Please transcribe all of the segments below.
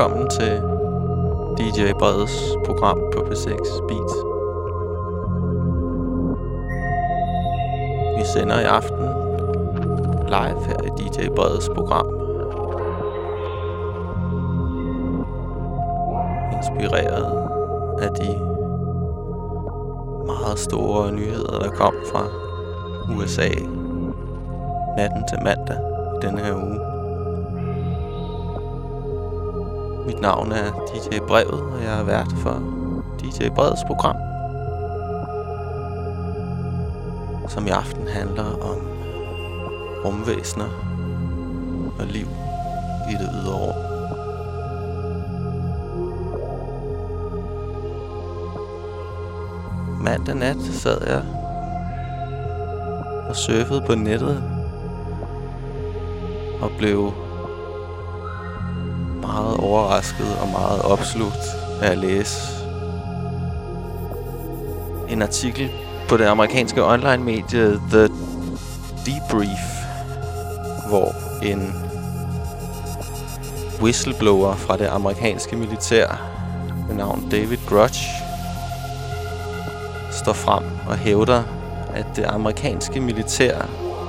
velkommen til DJ Breds program på P6 Beat. Vi sender i aften live her i DJ Breds program. Inspireret af de meget store nyheder, der kom fra USA natten til mandag denne her uge. Mit navn er DJ Brevet, og jeg er vært for DJ Brevets program. Som i aften handler om rumvæsener og liv i det ydre rum. Mandag nat sad jeg og surfede på nettet og blev overrasket og meget opslugt af at læse en artikel på det amerikanske online-medie The Debrief, hvor en whistleblower fra det amerikanske militær med navn David Grudge står frem og hævder, at det amerikanske militær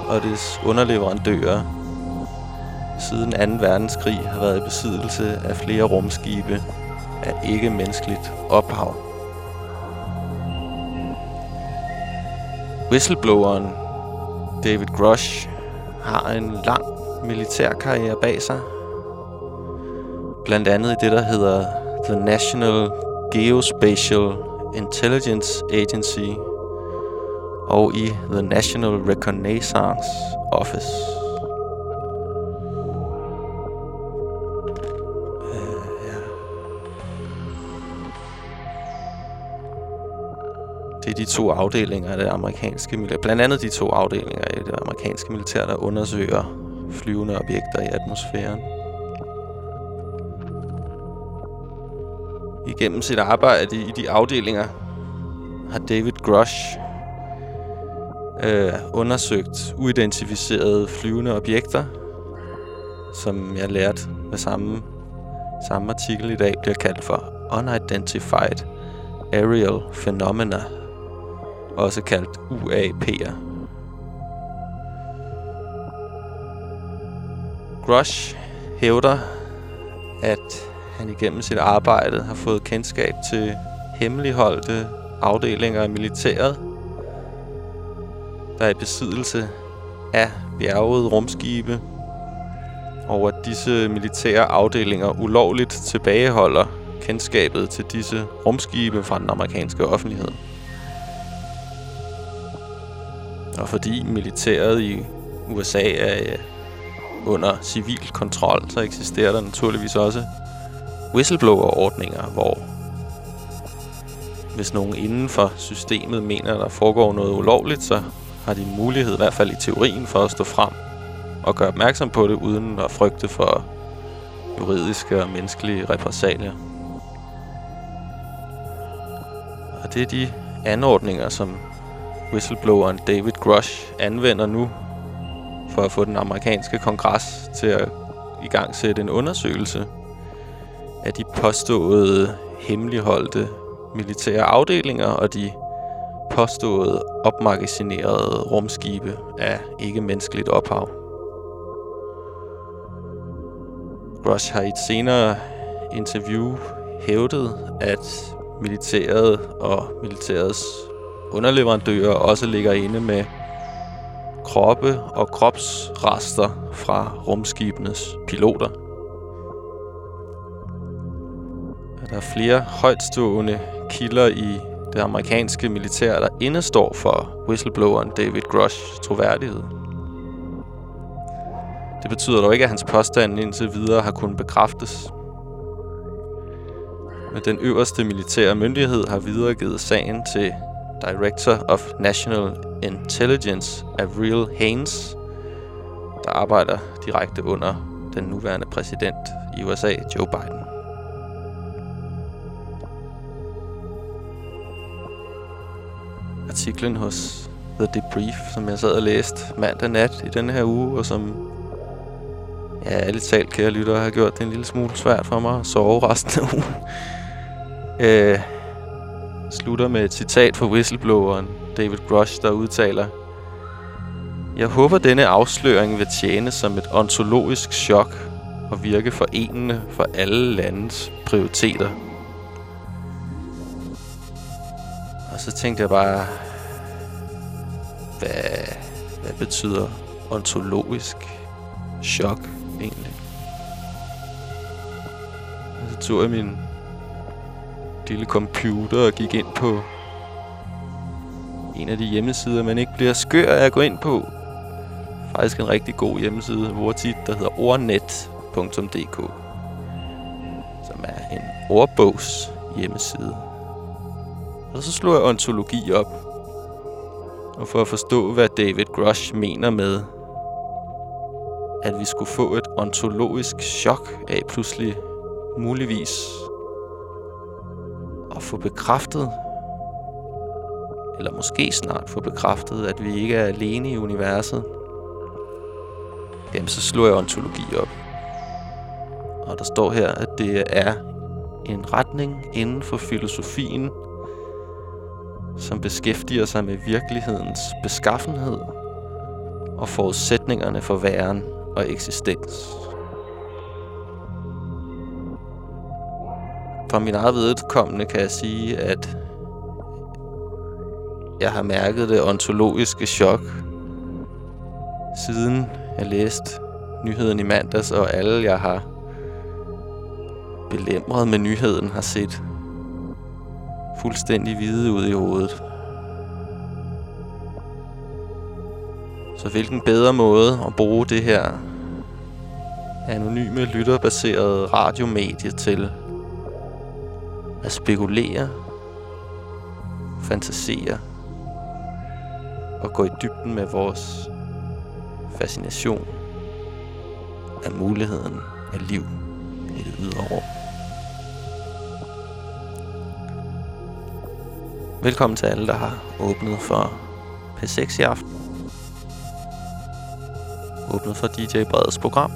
og dets underleverandører siden 2. verdenskrig har været i besiddelse af flere rumskibe af ikke-menneskeligt ophav. Whistlebloweren David Grush har en lang militærkarriere bag sig. Blandt andet i det, der hedder The National Geospatial Intelligence Agency og i The National Reconnaissance Office. De to afdelinger af det amerikanske militær. Blandt andet de to afdelinger af det amerikanske militær, der undersøger flyvende objekter i atmosfæren. Igennem sit arbejde i de afdelinger har David Grush øh, undersøgt uidentificerede flyvende objekter, som jeg lærte med samme, samme artikel i dag, bliver kaldt for Unidentified Aerial Phenomena også kaldt UAP'er. Grush hævder, at han igennem sit arbejde har fået kendskab til hemmeligholdte afdelinger af militæret, der er i besiddelse af bjergede rumskibe, og at disse militære afdelinger ulovligt tilbageholder kendskabet til disse rumskibe fra den amerikanske offentlighed. Og fordi militæret i USA er øh, under civil kontrol, så eksisterer der naturligvis også whistleblower-ordninger, hvor hvis nogen inden for systemet mener, at der foregår noget ulovligt, så har de mulighed, i hvert fald i teorien, for at stå frem og gøre opmærksom på det, uden at frygte for juridiske og menneskelige repressalier. Og det er de anordninger, som whistlebloweren David Grush anvender nu for at få den amerikanske kongres til at i gang sætte en undersøgelse af de påståede hemmeligholdte militære afdelinger og de påståede opmagasinerede rumskibe af ikke-menneskeligt ophav. Grush har i et senere interview hævdet, at militæret og militærets underleverandører også ligger inde med kroppe og kropsrester fra rumskibenes piloter. Der er flere højtstående kilder i det amerikanske militær, der indestår for whistlebloweren David Grushs troværdighed. Det betyder dog ikke, at hans påstand indtil videre har kunnet bekræftes. Men den øverste militære myndighed har videregivet sagen til Director of National Intelligence Avril Haines, der arbejder direkte under den nuværende præsident i USA, Joe Biden. Artiklen hos The Debrief, som jeg sad og læste mandag nat i denne her uge, og som Ja, ærligt talt, kære lyttere, har gjort det en lille smule svært for mig at sove resten af ugen. øh, slutter med et citat fra whistlebloweren David Grush, der udtaler Jeg håber, denne afsløring vil tjene som et ontologisk chok og virke forenende for alle landets prioriteter. Og så tænkte jeg bare, hvad, hvad betyder ontologisk chok egentlig? Og så tog jeg min lille computer og gik ind på en af de hjemmesider, man ikke bliver skør af at gå ind på. Faktisk en rigtig god hjemmeside, hvor der hedder ordnet.dk, som er en ordbogs hjemmeside. Og så slog jeg ontologi op. Og for at forstå, hvad David Grush mener med, at vi skulle få et ontologisk chok af pludselig muligvis at få bekræftet, eller måske snart få bekræftet, at vi ikke er alene i universet, jamen så slår jeg ontologi op. Og der står her, at det er en retning inden for filosofien, som beskæftiger sig med virkelighedens beskaffenhed og forudsætningerne for væren og eksistens. Fra min eget vedkommende kan jeg sige, at jeg har mærket det ontologiske chok, siden jeg læste nyheden i mandags, og alle jeg har belemret med nyheden har set fuldstændig hvide ud i hovedet. Så hvilken bedre måde at bruge det her anonyme lytterbaserede radiomedie til at spekulere, fantasere og gå i dybden med vores fascination af muligheden af liv i det ydre rum. Velkommen til alle, der har åbnet for P6 i aften. Åbnet for DJ Breds program.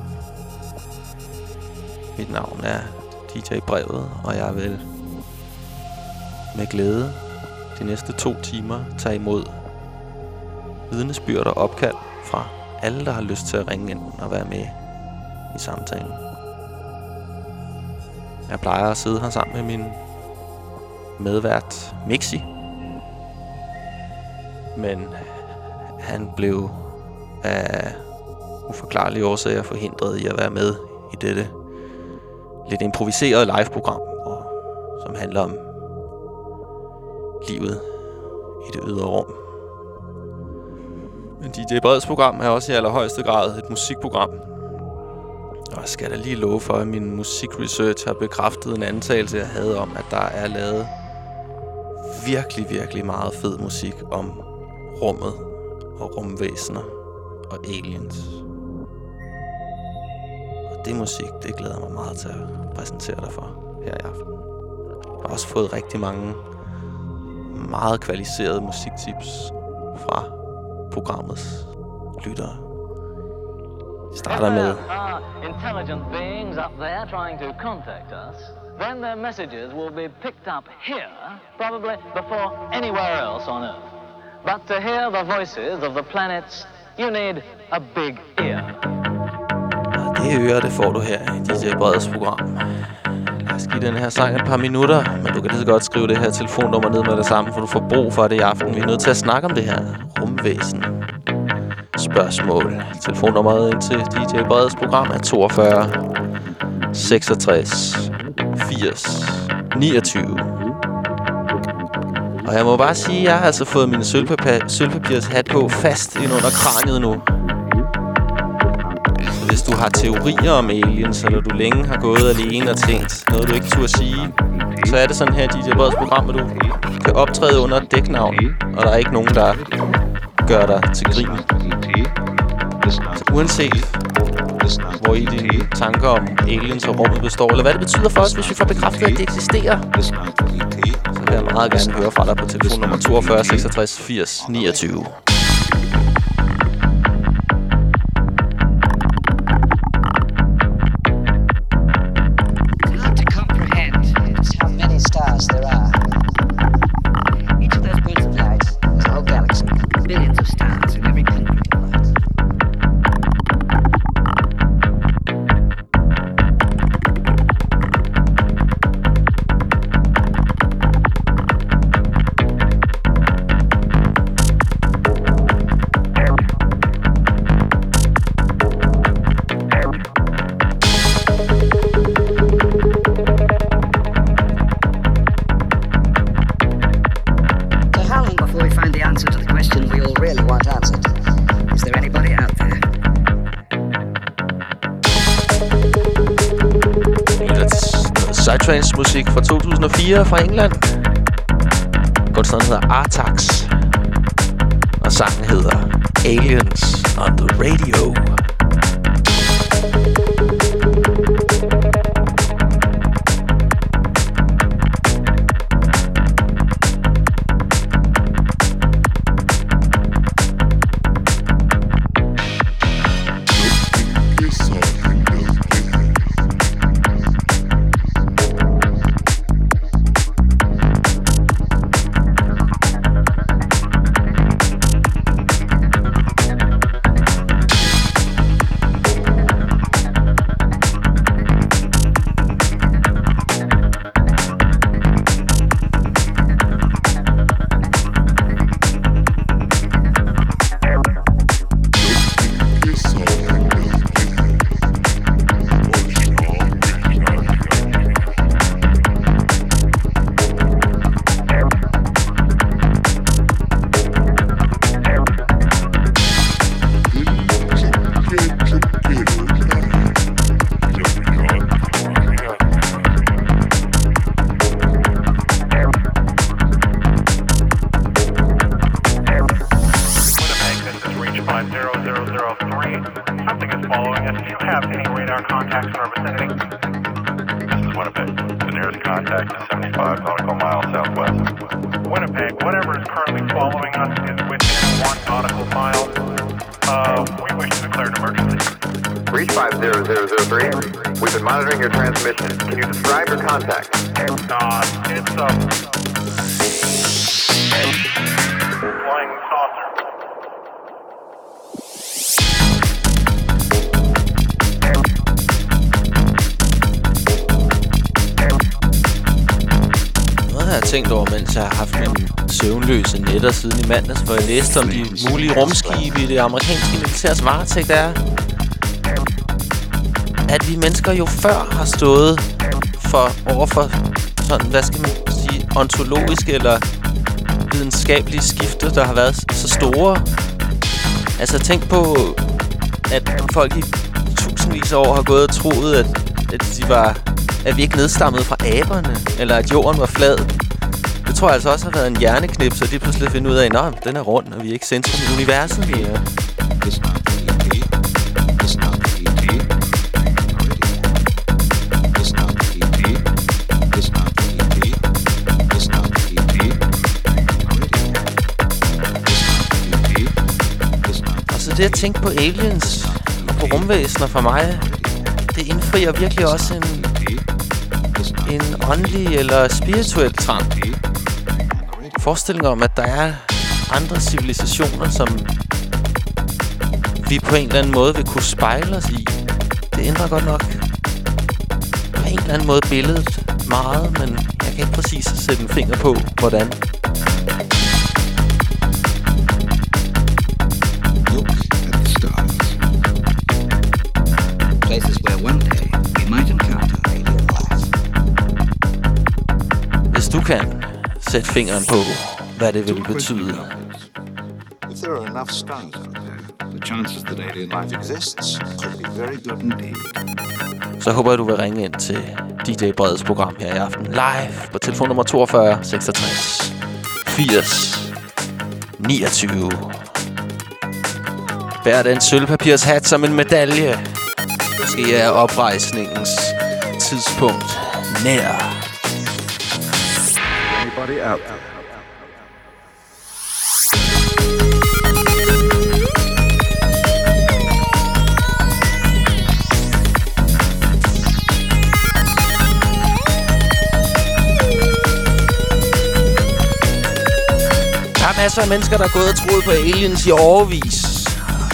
Mit navn er DJ Brevet, og jeg vil med glæde de næste to timer tage imod vidnesbyrd og opkald fra alle, der har lyst til at ringe ind og være med i samtalen. Jeg plejer at sidde her sammen med min medvært Mixi. Men han blev af uforklarlige årsager forhindret i at være med i dette lidt improviserede live-program, som handler om livet i det ydre rum. Men DJ Breds program er også i allerhøjeste grad et musikprogram. Og jeg skal da lige love for, at min musikresearch har bekræftet en antagelse, jeg havde om, at der er lavet virkelig, virkelig meget fed musik om rummet og rumvæsener og aliens. Og det musik, det glæder mig meget til at præsentere dig for her i aften. Jeg har også fået rigtig mange meget kvalificerede musiktips fra programmets lyttere. Vi starter med... intelligent beings up there trying to contact us, then their messages will be picked up here, probably before anywhere else on Earth. But to hear the voices of the planets, you need a big ear. Og det øre, det får du her i DJ Breds program. Lad os give den her sang et par minutter, men du kan lige så godt skrive det her telefonnummer ned med det samme, for du får brug for det i aften. Vi er nødt til at snakke om det her rumvæsen. Spørgsmål. Telefonnummeret ind til DJ Breds program er 42 66 80 29. Og jeg må bare sige, at jeg har altså fået min sølvpapir, sølvpapirs hat på fast ind under kraniet nu hvis du har teorier om aliens, eller du længe har gået alene og tænkt noget, du ikke turde sige, så er det sådan her, DJ Breds program, at du kan optræde under et dæknavn, og der er ikke nogen, der gør dig til grin. Så uanset hvor i dine tanker om aliens og rummet består, eller hvad det betyder for os, hvis vi får bekræftet, at det eksisterer, så vil jeg meget gerne høre fra dig på telefon nummer 42 66 80 29. Psytrance musik fra 2004 fra England. Kunstneren hedder Artax. Og sangen hedder Aliens on the Radio. nætter hvor jeg læste om de mulige rumskibe i det amerikanske militærs varetægt er, at vi mennesker jo før har stået for overfor sådan, hvad skal man sige, ontologiske eller videnskabelige skifter, der har været så store. Altså tænk på, at folk i tusindvis af år har gået og troet, at, at, de var, at vi ikke nedstammede fra aberne, eller at jorden var flad det tror jeg altså også har været en hjerneknips, og de pludselig finder ud af, at den er rund, og vi er ikke centrum i universet. Vi er. Og så det at tænke på aliens og på rumvæsener for mig, det indfrier virkelig også en, en åndelig eller spirituel trang forestilling om, at der er andre civilisationer, som vi på en eller anden måde vil kunne spejle os i. Det ændrer godt nok på en eller anden måde billedet meget, men jeg kan ikke præcis sætte en finger på, hvordan. Hvis du kan sætte fingeren på, hvad det vil betyde. If there are enough stars out there, the chances that alien life exists could be very good indeed. Så håber jeg, du vil ringe ind til DJ Breds program her i aften. Live på telefon nummer 42 66 80 29. Bær den sølvpapirs hat som en medalje. Måske er oprejsningens tidspunkt nær anybody out there. Der er masser af mennesker, der er gået og troet på aliens i overvis.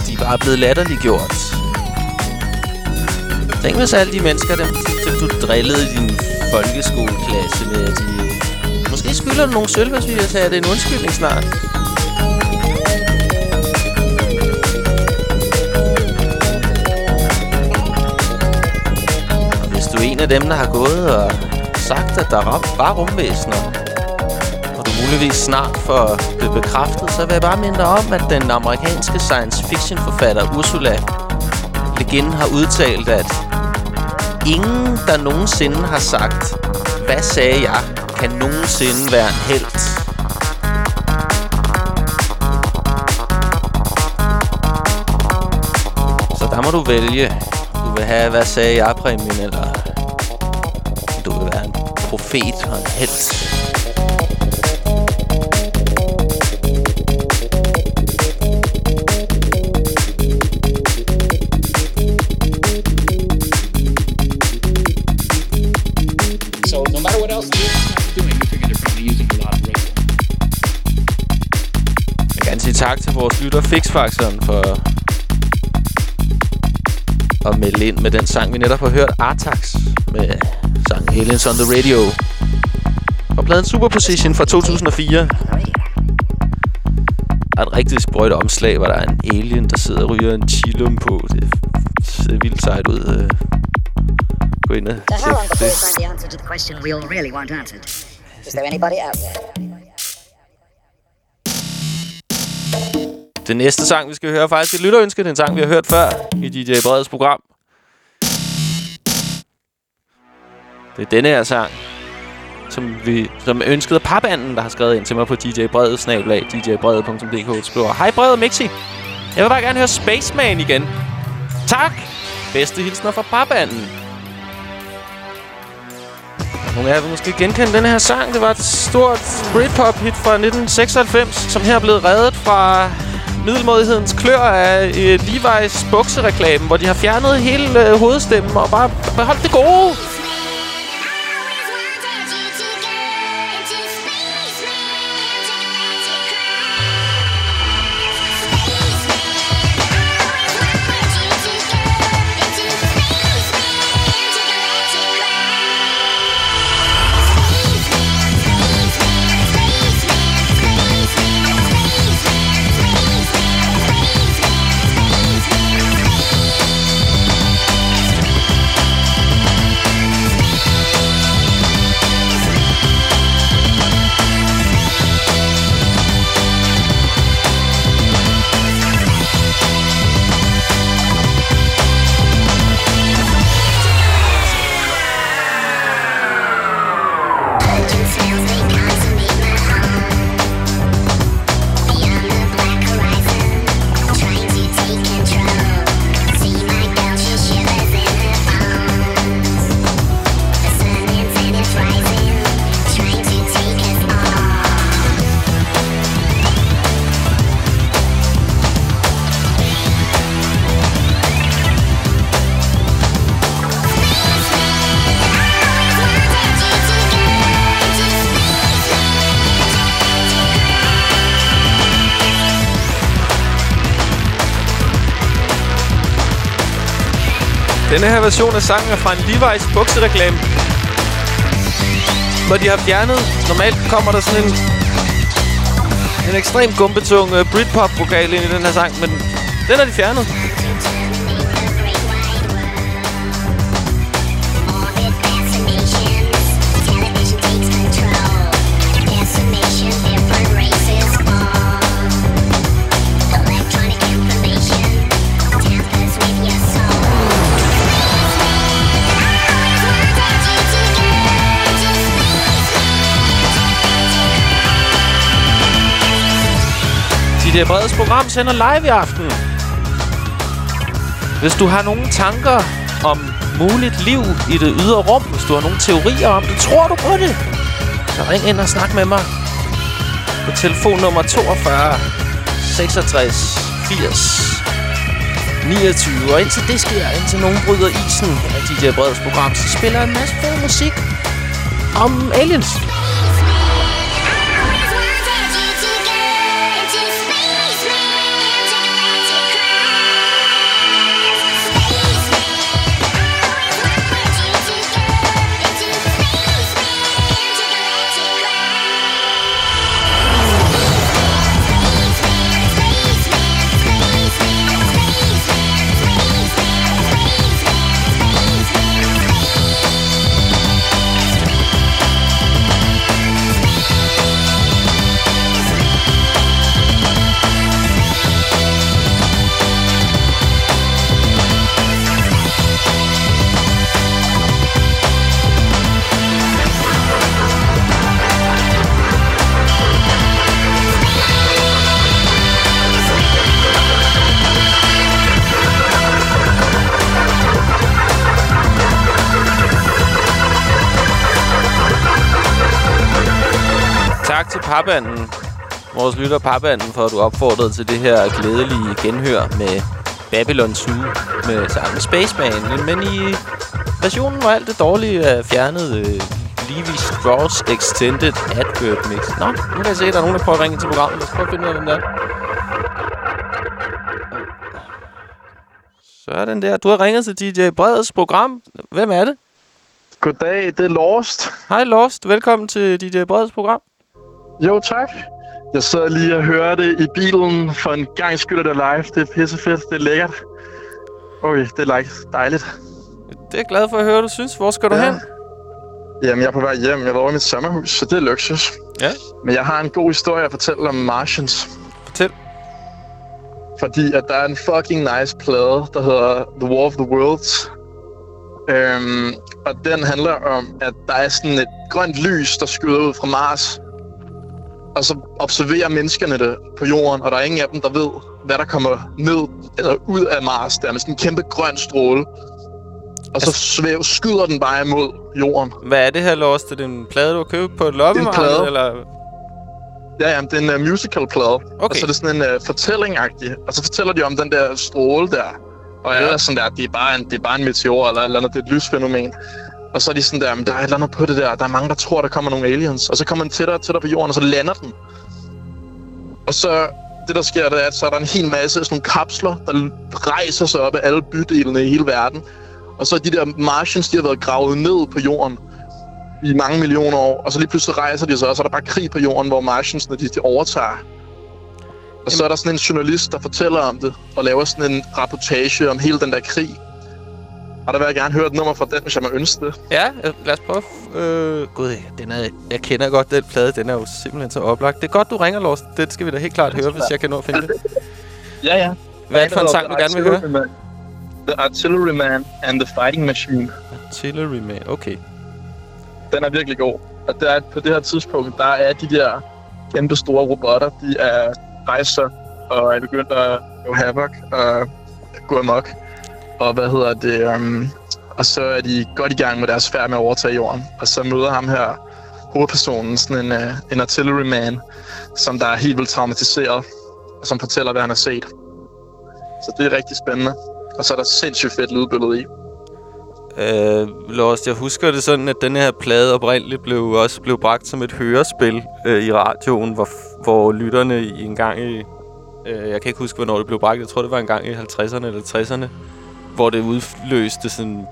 De er bare blevet latterliggjort. Tænk hvis alle de mennesker, dem, dem du drillede i din folkeskoleklasse med, at de Måske skylder du nogle sølv, hvis vi det en undskyldning snart. Og hvis du er en af dem, der har gået og sagt, at der var rumvæsener, og du muligvis snart får det bekræftet, så vil jeg bare minde dig om, at den amerikanske science fiction forfatter Ursula Le Guin har udtalt, at ingen, der nogensinde har sagt, Hvad sagde jeg? Kan nogensinde være en held? Så der må du vælge. Du vil have, hvad sagde jeg præmien, eller du vil være en profet og en held. Tak til vores lytter Fixfaxeren for at melde ind med den sang, vi netop har hørt. Artax med sangen Aliens on the Radio. Og pladen Superposition fra 2004. Er et rigtig sprøjt omslag, hvor der er en alien, der sidder og ryger en chillum på. Det ser vildt sejt ud. Øh. Gå ind og tjek det. Is there anybody out there? Den næste sang, vi skal høre, er faktisk et lytterønske. Det er en sang, vi har hørt før i DJ Breds program. Det er denne her sang, som, vi, som ønskede papanden, der har skrevet ind til mig på DJ Brede, snablag, djbrede.dk, skriver, Hej Brede Mixi, jeg vil bare gerne høre Spaceman igen. Tak! Bedste hilsner fra papanden. Nogle af jer vil måske genkende den her sang. Det var et stort Britpop-hit fra 1996, som her er blevet reddet fra middelmådighedens klør af øh, Levi's buksereklamen, hvor de har fjernet hele øh, hovedstemmen og bare beholdt det gode. Denne her version af sangen er fra en Levi's buksereklame. Hvor de har fjernet... Normalt kommer der sådan en... En ekstrem gumbetung uh, øh, Britpop-vokal ind i den her sang, men den har de fjernet. DJ Breds program sender live i aften. Hvis du har nogle tanker om muligt liv i det ydre rum, hvis du har nogle teorier om det, tror du på det, så ring ind og snak med mig på telefonnummer 42 66 80 29. Og indtil det sker, indtil nogen bryder isen af DJ Breds program, så spiller jeg en masse fed musik om aliens. Papanden, vores lytter papanden, for at du opfordrede til det her glædelige genhør med Babylon 2 med sangen Spaceman. Men i versionen, hvor alt det dårlige er fjernet, øh, Levi Strauss Extended Advert Mix. Nå, nu kan jeg se, at der er nogen, der prøver at ringe til programmet. Lad os prøve at finde ud af, hvem der er. Så er den der. Du har ringet til DJ Breds program. Hvem er det? Goddag, det er Lost. Hej Lost. Velkommen til DJ Breds program. Jo, tak. Jeg sidder lige og hører det i bilen. For en gang skyld er det live. Det er pisse fedt. Det er lækkert. Oj, det er like dejligt. Det er jeg glad for at høre, du synes. Hvor skal du Ja. hen? Jamen, jeg er på vej hjem. Jeg var over i mit sommerhus, så det er luksus. Ja. Men jeg har en god historie at fortælle om Martians. Fortæl. Fordi at der er en fucking nice plade, der hedder The War of the Worlds. Øhm, og den handler om, at der er sådan et grønt lys, der skyder ud fra Mars. Og så observerer menneskerne det på jorden, og der er ingen af dem, der ved, hvad der kommer ned eller ud af Mars. Der er med sådan en kæmpe grøn stråle. Og så Altså- svæv, skyder den bare imod jorden. Hvad er det her, Lost? Er det en plade, du har købt på et loppemarked? Eller? Ja, ja, det er en uh, musical-plade. Okay. Og så er det sådan en uh, fortælling-agtig. Og så fortæller de om den der stråle der. Og Ja. er sådan der, det er, bare en, det er bare en meteor eller eller andet, det er et lysfænomen. Og så er de sådan der, der er et eller andet på det der. Der er mange, der tror, der kommer nogle aliens. Og så kommer den tættere og tættere på jorden, og så lander den. Og så, det der sker, det er, at så er der en hel masse af sådan nogle kapsler, der rejser sig op af alle bydelene i hele verden. Og så er de der Martians, de har været gravet ned på jorden i mange millioner år. Og så lige pludselig rejser de sig, og så er der bare krig på jorden, hvor Martiansene, de, de overtager. Og så er der sådan en journalist, der fortæller om det, og laver sådan en rapportage om hele den der krig. Og der vil jeg gerne høre et nummer fra den, hvis jeg må ønske det. Ja, lad os prøve. Øh, Gud, den er, jeg kender godt den plade. Den er jo simpelthen så oplagt. Det er godt, du ringer, Lost. Det skal vi da helt klart høre, hvis jeg kan nå at finde det. Ja, ja. Hvad er det for en sang, du gerne vil høre? The Artillery Man and the Fighting Machine. Artillery Man. Okay. Den er virkelig god. Og der er, på det her tidspunkt, der er de der kæmpe store robotter, de er rejser og er begyndt at lave havoc og gå amok. Og hvad hedder det? Um, og så er de godt i gang med deres færd med at overtage jorden. Og så møder ham her hovedpersonen, sådan en, uh, en artillery man, som der er helt vildt traumatiseret, og som fortæller, hvad han har set. Så det er rigtig spændende. Og så er der sindssygt fedt lydbillede i. Øh, Lost, jeg husker det sådan, at den her plade oprindeligt blev også blev bragt som et hørespil øh, i radioen, hvor, hvor lytterne i en gang i... Øh, jeg kan ikke huske, hvornår det blev bragt. Jeg tror, det var en gang i 50'erne eller 60'erne, hvor det udløste sådan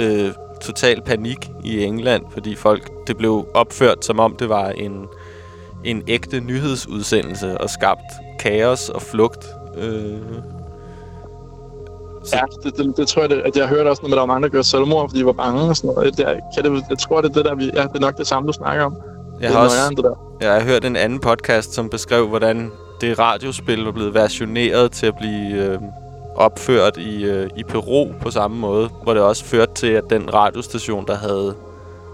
øh, total panik i England, fordi folk det blev opført, som om det var en, en ægte nyhedsudsendelse og skabt kaos og flugt. Øh, Ja, det, det, det tror jeg, det, at jeg hørte også, når der var mange, der gjorde selvmord, fordi de var bange og sådan noget. Det, er- kan det, jeg tror, det er det der, vi, ja, det er nok det samme, du snakker om. jeg har også... det der. Jeg har hørt en anden podcast, som beskrev, hvordan det radiospil var blevet versioneret til at blive øh, opført i, øh, i Peru på samme måde, hvor det også førte til, at den radiostation, der havde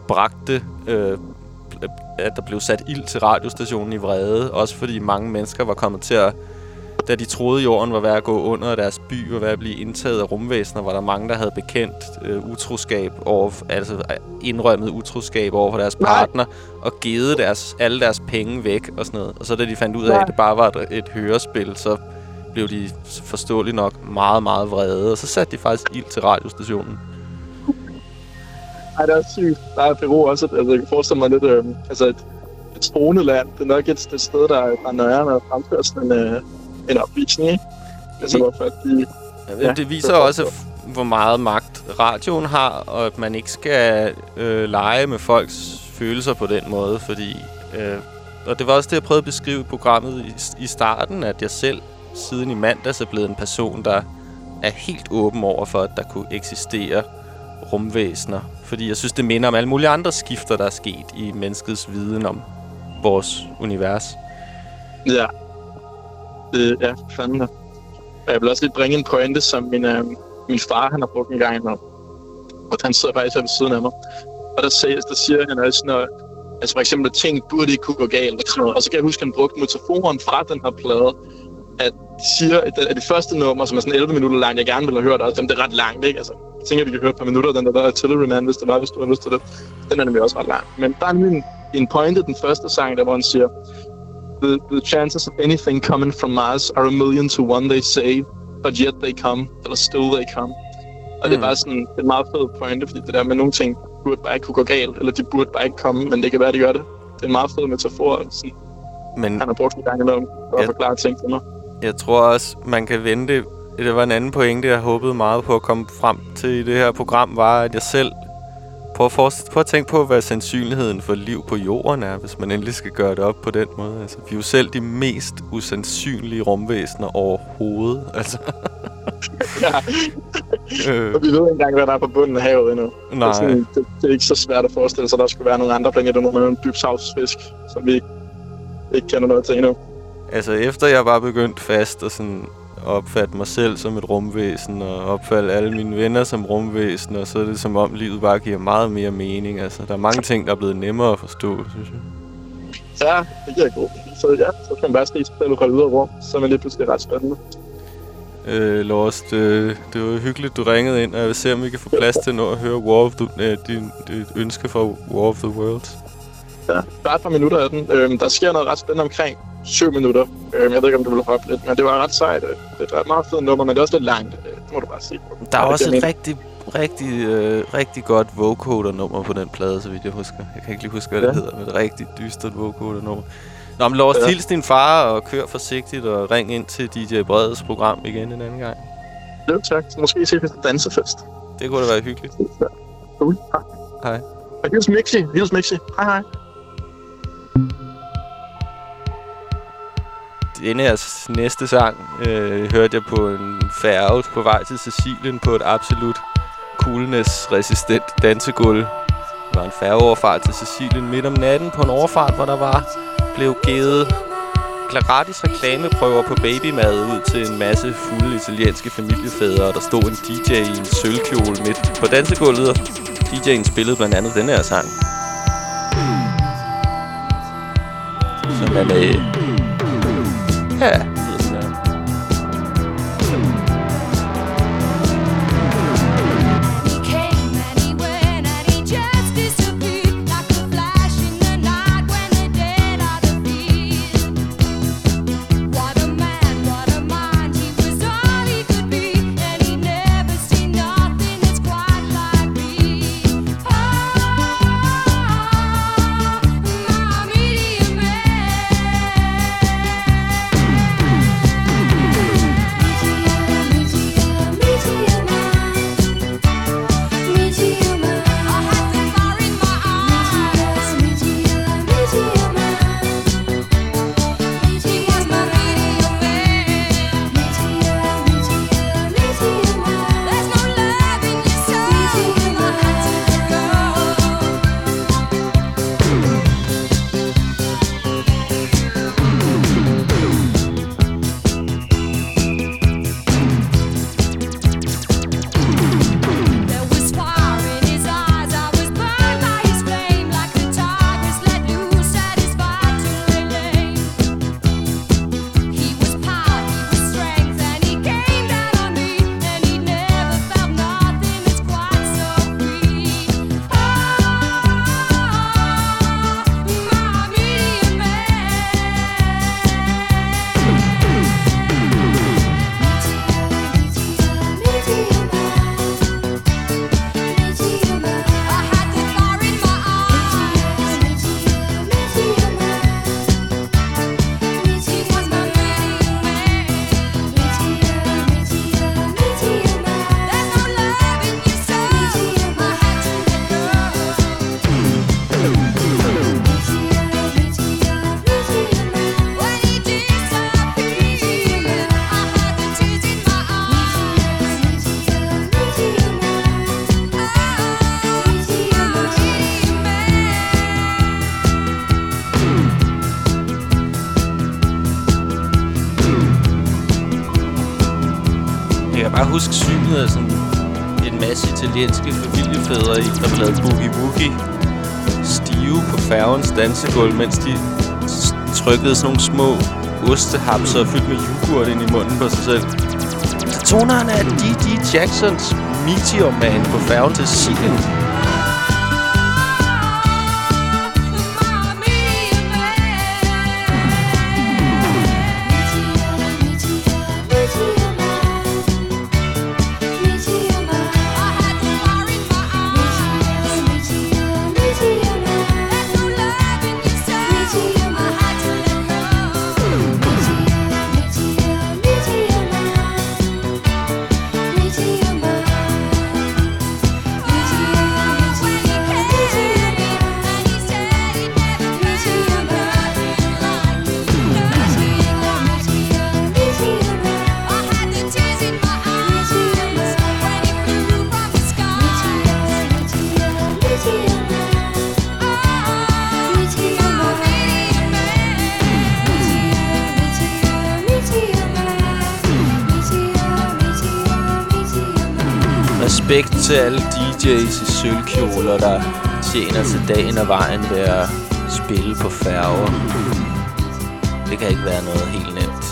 bragt det, øh, at der blev sat ild til radiostationen i vrede, også fordi mange mennesker var kommet til at da de troede, jorden var ved at gå under, og deres by var ved at blive indtaget af rumvæsener, var der mange, der havde bekendt øh, utroskab over, altså indrømmet utroskab over for deres Nej. partner, og givet deres, alle deres penge væk og sådan noget. Og så da de fandt ud af, at det bare var et, et hørespil, så blev de forståeligt nok meget, meget vrede, og så satte de faktisk ild til radiostationen. Ej, det er sygt. Der er Peru også, altså, jeg kan forestille mig lidt, øh, altså et, et strående land. Det er nok et, et sted, der, er nøjere at fremføre sådan en, øh, en opvisning, ikke? Altså, hvorfor de... Ja, Ja, det viser er også, hvor meget magt radioen har, og at man ikke skal øh, lege med folks følelser på den måde, fordi... Øh, og det var også det, jeg prøvede at beskrive i programmet i, i starten, at jeg selv siden i mandags er blevet en person, der er helt åben over for, at der kunne eksistere rumvæsener. Fordi jeg synes, det minder om alle mulige andre skifter, der er sket i menneskets viden om vores univers. Ja. Det, ja, fanden da. Jeg vil også lige bringe en pointe, som min, øh, min far han har brugt en gang om. Og han sidder faktisk her ved siden af mig. Og der, siger, der siger han også, når, altså for eksempel, at ting burde ikke kunne gå galt. Og, sådan noget. og så kan jeg huske, at han brugte metaforen fra den her plade, at siger, at det, at første nummer, som er sådan 11 minutter langt, jeg gerne vil have hørt også, dem det er ret langt, ikke? Altså Jeg tænker, vi kan høre et par minutter den der, der Artillery Man, hvis det var, hvis du har lyst til det. Den er nemlig også ret lang. Men der er nemlig en, en pointe, den første sang, der hvor han siger, the, the chances of anything coming from Mars are a million to one, they say, but yet they come, eller still they come. Og mm. det er bare sådan en meget fed pointe, fordi det der med nogle ting burde bare ikke kunne gå galt, eller de burde bare ikke komme, men det kan være, de gør det. Det er en meget fed metafor, sådan, Men han har brugt en gang imellem for at forklare ting til mig. Jeg tror også, man kan vente... Det var en anden pointe, jeg håbede meget på at komme frem til i det her program, var, at jeg selv... Prøv at, forestille, prøv at tænke på, hvad sandsynligheden for liv på jorden er, hvis man endelig skal gøre det op på den måde. Altså, vi er jo selv de mest usandsynlige rumvæsener overhovedet. Altså, Ja, øh, og vi ved ikke engang, hvad der er på bunden af havet endnu. Det, nej. er sådan, det, det, er ikke så svært at forestille sig, at der skulle være nogle andre planeter, nogle dybshavsfisk, som vi ikke, ikke kender noget til endnu. Altså, efter jeg var begyndt fast og sådan opfatte mig selv som et rumvæsen, og opfatte alle mine venner som rumvæsen, og så er det som om livet bare giver meget mere mening. Altså, der er mange ting, der er blevet nemmere at forstå, synes jeg. Ja, det giver god. Så ja, så kan man bare se sig selv holde ud af rum, så er man lige pludselig ret spændende. Øh, Lost, øh, det var hyggeligt, du ringede ind, og jeg vil se, om vi kan få plads til at høre War of the, øh, din, dit ønske for War of the Worlds. Ja, er et par minutter af den. Øhm, der sker noget ret spændende omkring 7 minutter. Øhm, jeg ved ikke, om du vil hoppe lidt, men det var ret sejt. øh. Det er et meget fedt nummer, men det er også lidt langt. Øh, Det må du bare se. Der er Ja, det også et mening. rigtig, rigtig, øh, rigtig godt vocoder-nummer på den plade, så vidt jeg husker. Jeg kan ikke lige huske, hvad det Ja. hedder, men et rigtig dystert vocoder-nummer. Nå, men Lost, Ja. hils din far, og kør forsigtigt, og ring ind til DJ Breds program igen en anden gang. Jo, tak. Måske ses vi til dansefest. Det kunne da være hyggeligt. Ja. Cool. Hej. Hej. Og hils Mixi. Hils Mixi. Hej, hej. Denne her næste sang øh, hørte jeg på en færge på vej til Sicilien på et absolut coolness-resistent dansegulv. Det var en færgeoverfart til Sicilien midt om natten på en overfart, hvor der var blev givet gratis reklameprøver på babymad ud til en masse fulde italienske familiefædre, og der stod en DJ i en sølvkjole midt på dansegulvet, og DJ'en spillede blandt andet den her sang. Som er med... Ja, italienske familiefædre i, der lavede boogie woogie stive på færgens dansegulv, mens de trykkede sådan nogle små ostehapser fyldt med yoghurt ind i munden på sig selv. Tonerne af D.D. Jacksons Meteor Man på færgen til Sicilien. Til alle DJ's i sølvkjoler, der tjener til dagen og vejen ved at spille på færger. Det kan ikke være noget helt nemt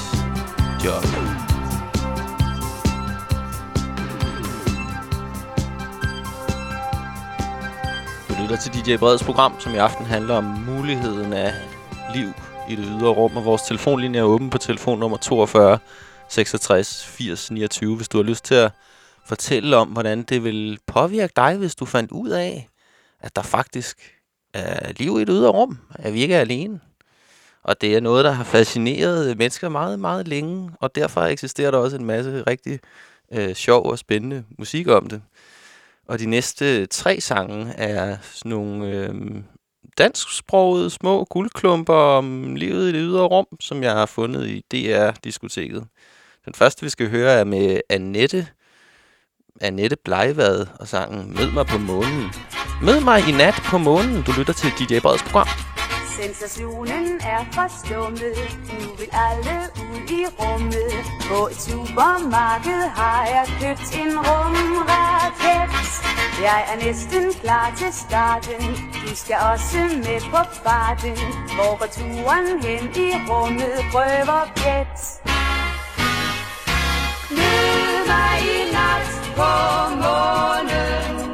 job. Du lytter til DJ Breds program, som i aften handler om muligheden af liv i det ydre rum. Og vores telefonlinje er åben på telefonnummer 42 66 80 29, hvis du har lyst til at fortælle om, hvordan det vil påvirke dig, hvis du fandt ud af, at der faktisk er liv i det ydre rum, at vi ikke er alene. Og det er noget, der har fascineret mennesker meget, meget længe, og derfor eksisterer der også en masse rigtig øh, sjov og spændende musik om det. Og de næste tre sange er sådan nogle øh, dansksprogede små guldklumper om livet i det ydre rum, som jeg har fundet i DR-diskoteket. Den første, vi skal høre, er med Annette, Annette Bleivad og sangen Mød mig på månen. Mød mig i nat på månen. Du lytter til DJ Breds program. Sensationen er forstummet, nu vil alle ud i rummet. På et supermarked har jeg købt en rumraket. Jeg er næsten klar til starten, du skal også med på farten. Hvor går turen hen i rummet, prøver gæt. Mød mig i nat på månen.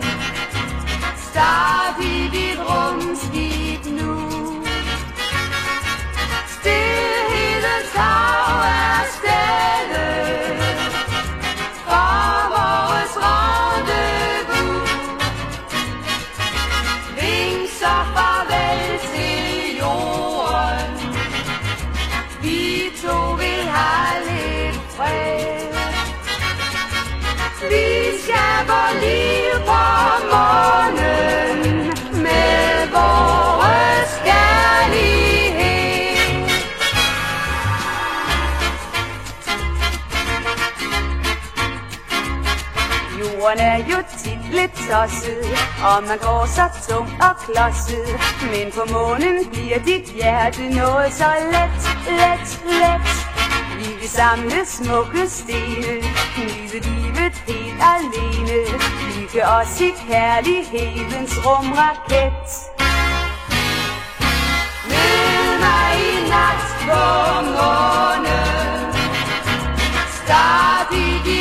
Månen med vores kærlighed. Jorden er jo tit lidt tosset, og man går så tung og klodset. Men på månen bliver dit hjerte noget så let, let, let. Vi vil samle smukke stene, nyde livet helt alene. Hygge os i kærlighedens rumraket. Mød mig i nat på månen. Start i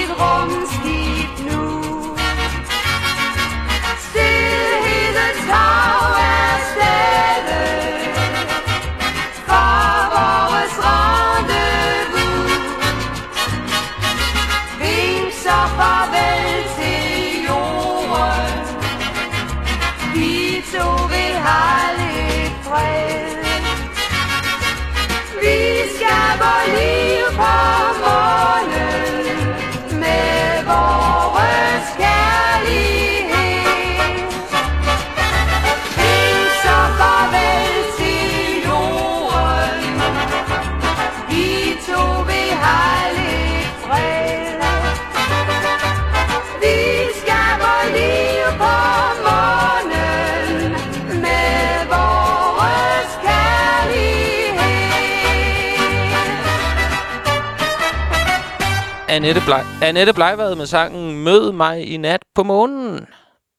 Annette, Blei Annette Bleivad med sangen Mød mig i nat på månen.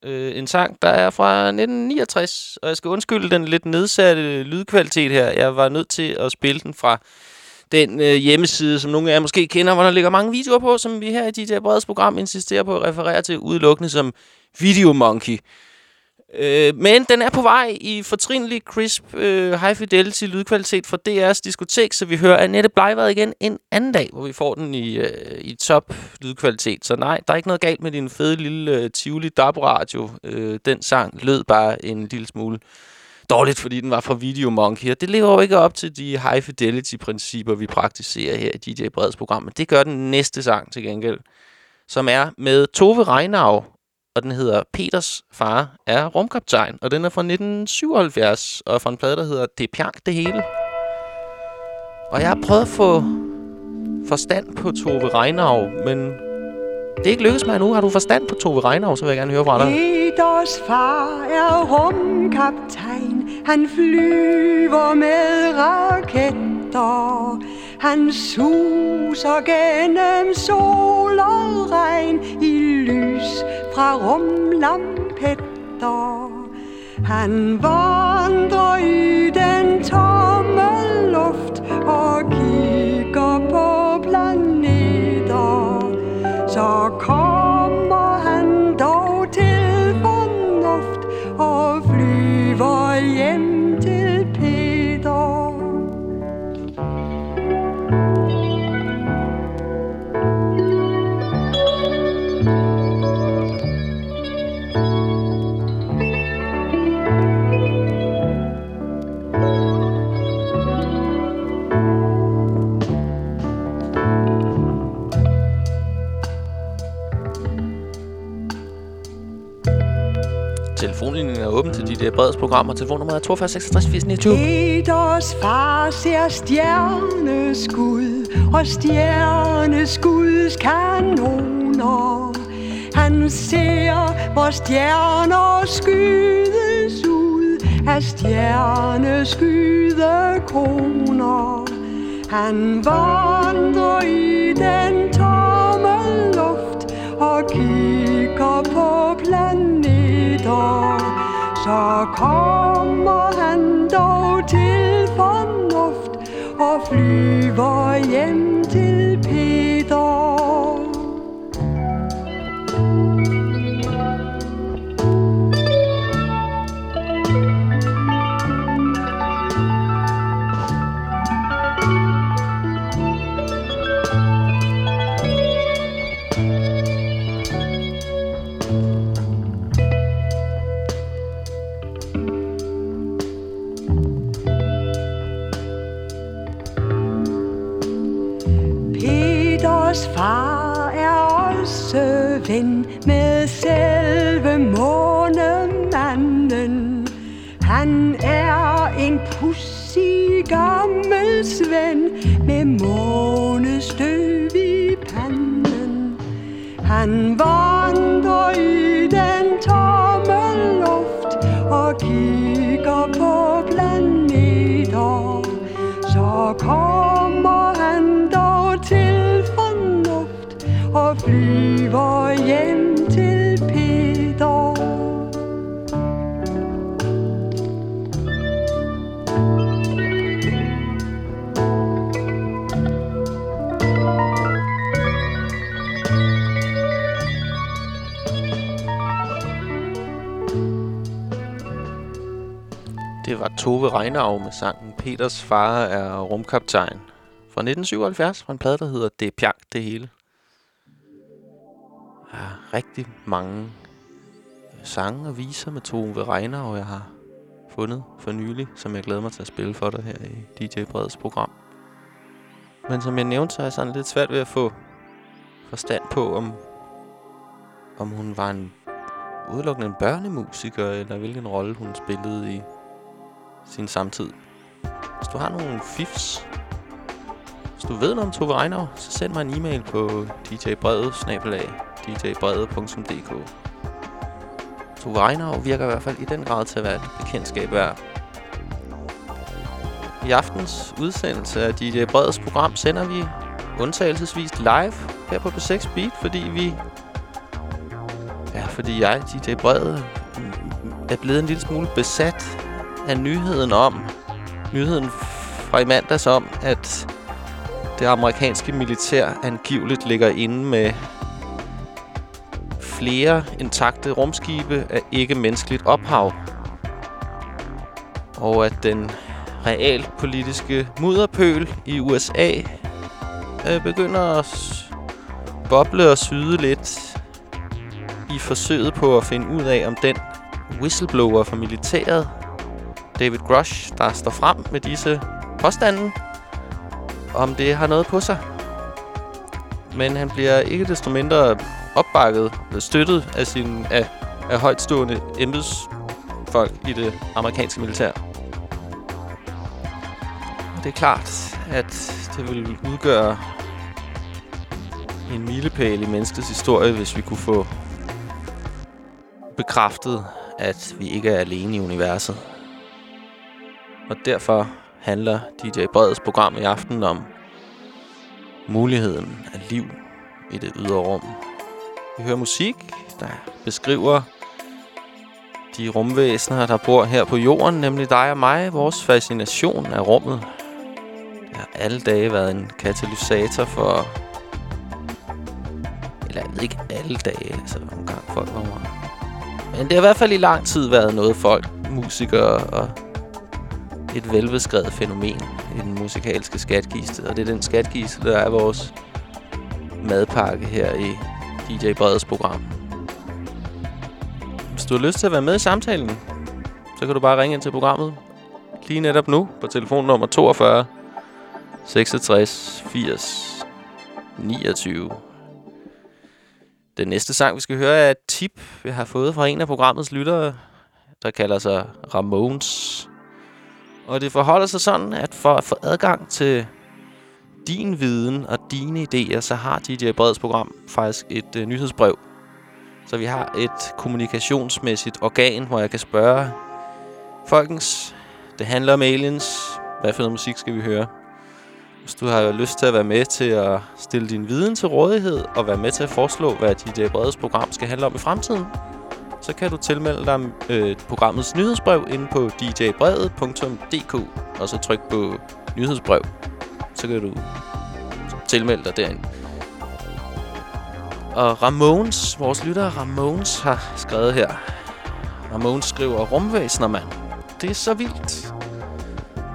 Øh, en sang, der er fra 1969, og jeg skal undskylde den lidt nedsatte lydkvalitet her. Jeg var nødt til at spille den fra den øh, hjemmeside, som nogle af jer måske kender, hvor der ligger mange videoer på, som vi her i DJ Breds program insisterer på at referere til udelukkende som Video Monkey. Øh, men den er på vej i fortrinlig crisp øh, high fidelity lydkvalitet fra DR's diskotek, så vi hører Annette Bleivad igen en anden dag, hvor vi får den i, øh, i top lydkvalitet. Så nej, der er ikke noget galt med din fede lille øh, Tivoli DAB radio. Øh, den sang lød bare en lille smule dårligt, fordi den var fra Video Monkey. Og det lever jo ikke op til de high fidelity principper, vi praktiserer her i DJ Breds program. Men det gør den næste sang til gengæld, som er med Tove Reinau og den hedder Peters far er rumkaptajn, og den er fra 1977, og er fra en plade, der hedder Det er pjank det hele. Og jeg har prøvet at få forstand på Tove Reinau, men det er ikke lykkedes mig endnu. Har du forstand på Tove Reinau, så vil jeg gerne høre fra dig. Peters far er rumkaptajn. Han flyver med raketter. Han suser gennem sol og regn i lys fra rumlampetter. Han vandrer i den tomme luft og kigger på planeter. Så kommer han dog til fornuft og flyver hjem Telefonlinjen er åben til dit øh, Breds program, og telefonnummeret er 42 66 80 29. Peters far ser stjerneskud og stjerneskuds kanoner. Han ser, hvor stjerner skydes ud af stjerneskydekoner. Han vandrer i den tomme luft og kigger på planeter. Så kommer han dog til fornuft og flyver hjem også ven med selve månemanden. Han er en pussig gammel svend med månestøv i panden. Han var og flyver hjem til Peter. Det var Tove Regnav med sangen Peters far er rumkaptajn fra 1977 fra en plade, der hedder Det er pjank det hele. Ja, rigtig mange øh, sange og viser med Tove og jeg har fundet for nylig, som jeg glæder mig til at spille for dig her i DJ Breds program. Men som jeg nævnte, så er jeg sådan lidt svært ved at få forstand på, om, om hun var en udelukkende en børnemusiker, eller hvilken rolle hun spillede i sin samtid. Hvis du har nogle fifs, hvis du ved noget om Tove Reinau, så send mig en e-mail på djbrede, snabelag, djbrede.dk Tove Reinau virker i hvert fald i den grad til at være et bekendtskab værd. I aftens udsendelse af DJ Breds program sender vi undtagelsesvis live her på B6 Beat, fordi vi... Ja, fordi jeg, DJ Brede, er blevet en lille smule besat af nyheden om, nyheden fra i mandags om, at det amerikanske militær angiveligt ligger inde med flere intakte rumskibe af ikke-menneskeligt ophav. Og at den realpolitiske mudderpøl i USA øh, begynder at boble og syde lidt i forsøget på at finde ud af, om den whistleblower fra militæret, David Grush, der står frem med disse påstande, om det har noget på sig. Men han bliver ikke desto mindre opbakket, øh, støttet af, sin, af, af højtstående embedsfolk i det amerikanske militær. Og det er klart, at det vil udgøre en milepæl i menneskets historie, hvis vi kunne få bekræftet, at vi ikke er alene i universet. Og derfor handler DJ Breds program i aften om muligheden af liv i det ydre rum. Vi hører musik, der beskriver de rumvæsener, der bor her på jorden, nemlig dig og mig, vores fascination af rummet. Det har alle dage været en katalysator for... Eller jeg ved ikke alle dage, altså nogle gange folk var meget. Men det har i hvert fald i lang tid været noget folk, musikere og et velbeskrevet fænomen i den musikalske skatkiste. Og det er den skatkiste, der er vores madpakke her i DJ Breds program. Hvis du har lyst til at være med i samtalen, så kan du bare ringe ind til programmet lige netop nu på telefonnummer 42 66 80 29. Den næste sang, vi skal høre, er et tip, vi har fået fra en af programmets lyttere, der kalder sig Ramones. Og det forholder sig sådan, at for at få adgang til din viden og dine idéer, så har DJ Breds program faktisk et øh, nyhedsbrev. Så vi har et kommunikationsmæssigt organ, hvor jeg kan spørge folkens, det handler om aliens. Hvad for noget musik skal vi høre? Hvis du har lyst til at være med til at stille din viden til rådighed og være med til at foreslå, hvad DJ Breds program skal handle om i fremtiden, så kan du tilmelde dig øh, programmets nyhedsbrev inde på djbrevet.dk og så tryk på nyhedsbrev. Så kan du tilmelde dig derinde. Og Ramones, vores lytter Ramones har skrevet her. Ramones skriver, rumvæsener, mand. Det er så vildt.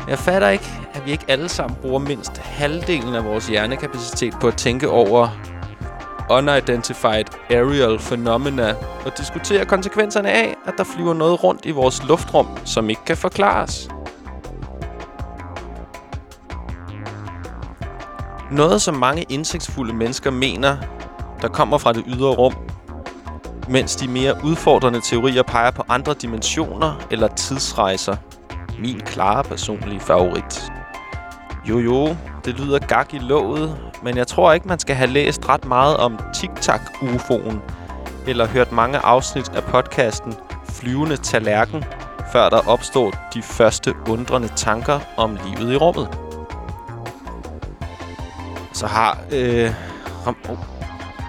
Jeg fatter ikke, at vi ikke alle sammen bruger mindst halvdelen af vores hjernekapacitet på at tænke over unidentified aerial phenomena og diskutere konsekvenserne af, at der flyver noget rundt i vores luftrum, som ikke kan forklares. Noget, som mange indsigtsfulde mennesker mener, der kommer fra det ydre rum, mens de mere udfordrende teorier peger på andre dimensioner eller tidsrejser. Min klare personlige favorit. Jo jo, det lyder gak i låget, men jeg tror ikke, man skal have læst ret meget om TikTok-UFO'en, eller hørt mange afsnit af podcasten Flyvende Tallerken, før der opstod de første undrende tanker om livet i rummet. Så har... Øh, Ram oh,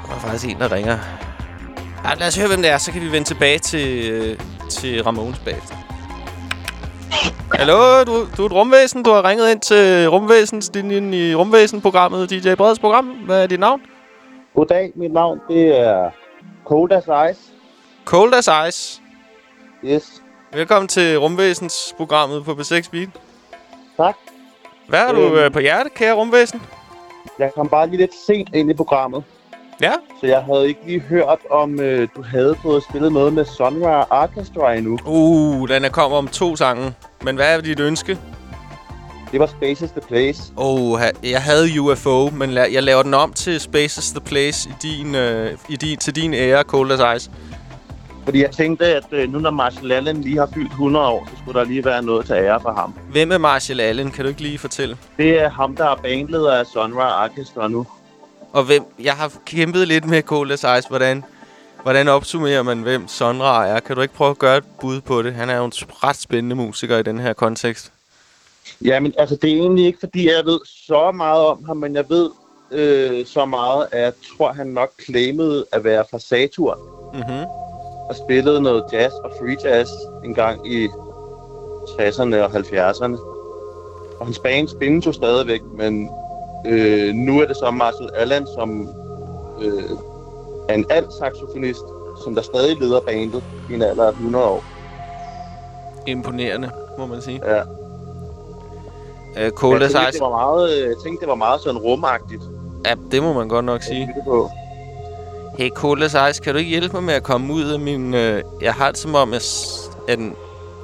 der er faktisk en, der ringer. Ja, lad os høre, hvem det er, så kan vi vende tilbage til, øh, til Ramones bagefter. Hallo, du, du er et rumvæsen. Du har ringet ind til rumvæsenslinjen i rumvæsenprogrammet DJ Breds program. Hvad er dit navn? Goddag, mit navn det er Cold as Ice. Cold as Ice. Yes, Velkommen til rumvæsensprogrammet på B6 Beat. tak. Hvad har du Øhm. øh, på hjerte, kære rumvæsen? Jeg kom bare lige lidt sent ind i programmet, Ja? så jeg havde ikke lige hørt, om øh, du havde fået spillet noget med Sunrise Orchestra endnu. Uh, den er kommet om to sange. Men hvad er dit ønske? Det var Space is the Place. Oh, jeg havde UFO, men la- jeg laver den om til Space is the Place i din, øh, i din, til din ære, Cold as Ice. Fordi jeg tænkte, at øh, nu når Marshall Allen lige har fyldt 100 år, så skulle der lige være noget til ære for ham. Hvem er Marshall Allen? Kan du ikke lige fortælle? Det er ham, der er bandleder af Sunrise Orchestra nu. Og hvem, jeg har kæmpet lidt med Cold as Ice. Hvordan, hvordan opsummerer man, hvem Sonra er? Kan du ikke prøve at gøre et bud på det? Han er jo en ret spændende musiker i den her kontekst. Jamen, altså, det er egentlig ikke, fordi jeg ved så meget om ham, men jeg ved øh, så meget, at jeg tror, han nok claimede at være fra Saturn. Mhm. Og spillede noget jazz og free jazz en gang i 60'erne og 70'erne. Og hans band spindes jo stadigvæk, men Øh, nu er det så Marcel Allen, som øh, er en alt saxofonist, som der stadig leder bandet i en alder af 100 år. Imponerende, må man sige. Ja. Uh, Cold jeg, tænkte, det var meget, øh, jeg tænkte, det var meget sådan rumagtigt. Ja, det må man godt nok sige. på. Hey, Cold as Ice, kan du ikke hjælpe mig med at komme ud af min... Øh, jeg har det som om, jeg er den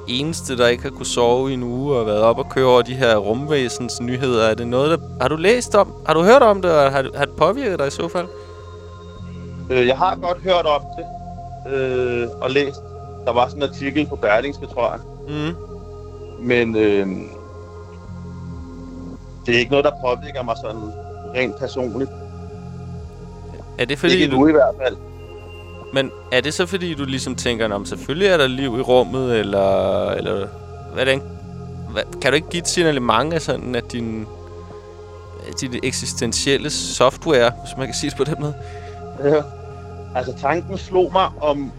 eneste, der ikke har kunne sove i en uge og været op og køre over de her rumvæsens nyheder. Er det noget, der... Har du læst om... Har du hørt om det, og har, har det påvirket dig i så fald? Øh, jeg har godt hørt om det øh, og læst. Der var sådan en artikel på Berlingske, tror jeg. Mm. Men øh, det er ikke noget, der påvirker mig sådan rent personligt. Er det Fordi ikke du... nu i hvert fald. Men er det så fordi, du ligesom tænker, om selvfølgelig er der liv i rummet, eller... eller hvordan... Hvad, kan du ikke give et signalement af sådan, at din... dit eksistentielle software, hvis man kan sige det på den måde? Ja. Altså, tanken slog mig om...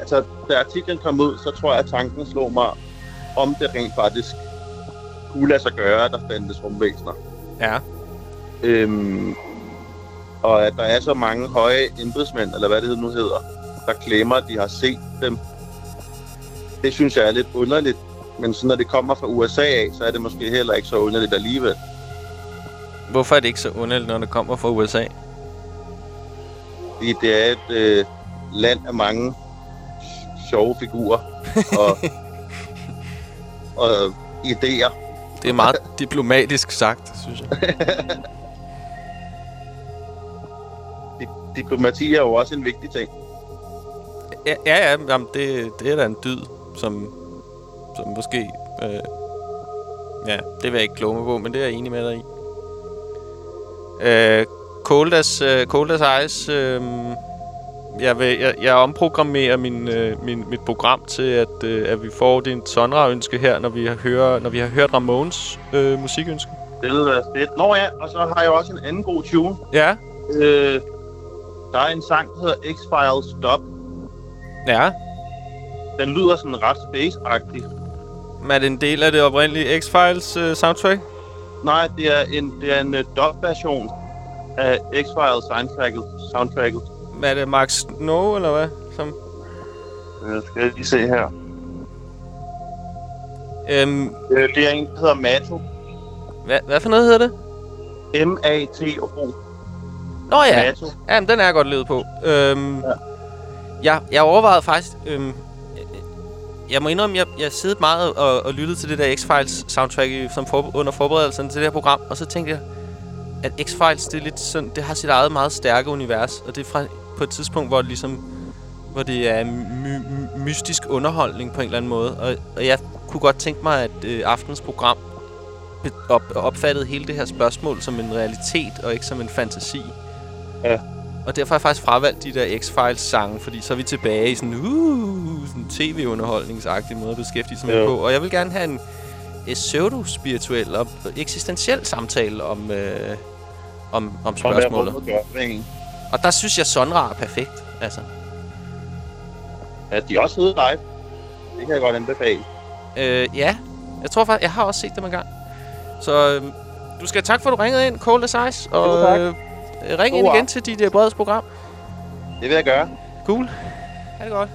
Altså, da artiklen kom ud, så tror jeg, at tanken slog mig, om det rent faktisk kunne lade sig gøre, at der fandtes rumvæsener. Ja. Øhm, og at der er så mange høje embedsmænd, eller hvad det nu hedder, der klemmer, at de har set dem. Det synes jeg er lidt underligt. Men så når det kommer fra USA af, så er det måske heller ikke så underligt alligevel. Hvorfor er det ikke så underligt, når det kommer fra USA? Fordi det er et øh, land af mange sj- sjove figurer og, og idéer. Det er meget diplomatisk sagt, synes jeg. diplomati er jo også en vigtig ting. Ja, ja, ja jamen, det, det er da en dyd, som, som måske... Øh, ja, det vil jeg ikke kloge mig på, men det er jeg enig med dig i. Øh, Cold as, øh, Ice... Øh, jeg, vil, jeg, jeg omprogrammerer min, øh, min, mit program til, at, øh, at vi får en sonra-ønske her, når vi har, hører, når vi har hørt Ramones øh, musikønske. Det være fedt. Nå ja, og så har jeg også en anden god tune. Ja, Øh, der er en sang, der hedder X-Files Stop. ja. Den lyder sådan ret space-agtig. Men er det en del af det oprindelige X-Files øh, soundtrack? Nej, det er en, det er en uh, dub-version af X-Files soundtracket. soundtracket. Er det Mark Snow, eller hvad? Som, Øh, skal jeg lige se her. øhm, Øh, det er en, der hedder Mato. hvad, hvad for noget hedder det? M-A-T-O. Nå ja, Mato. Jamen, den er jeg godt levet på. Øhm, Ja. ja. jeg, jeg overvejede faktisk... Øhm, jeg må indrømme, jeg, jeg siddet meget og, og lyttede til det der X-Files soundtrack i- som for, under forberedelsen til det her program, og så tænkte jeg, at X-Files, det, er lidt sådan, det har sit eget meget stærke univers, og det er fra, på et tidspunkt, hvor det ligesom hvor det er my, my, mystisk underholdning på en eller anden måde. Og, og jeg kunne godt tænke mig, at øh, aftens program op, opfattede hele det her spørgsmål som en realitet, og ikke som en fantasi. Ja. Og derfor har jeg faktisk fravalgt de der X-Files-sange, fordi så er vi tilbage i sådan, uh, sådan tv-underholdningsagtig måde at beskæftige sig med Jo. på. Og jeg vil gerne have en, pseudo-spirituel og eksistentiel samtale om, øh, om, om spørgsmålet. Og der synes jeg, Sonra er perfekt. Altså. Ja, de er også hedder live. Det kan jeg godt anbefale. Øh, ja. Jeg tror faktisk, jeg har også set dem engang. Så øh, du skal tak for, at du ringede ind, Cold as Ice. Jo, Og tak. Øh, ring God ind igen til dit uh, breds program. Det vil jeg gøre. Cool. Ha' det godt.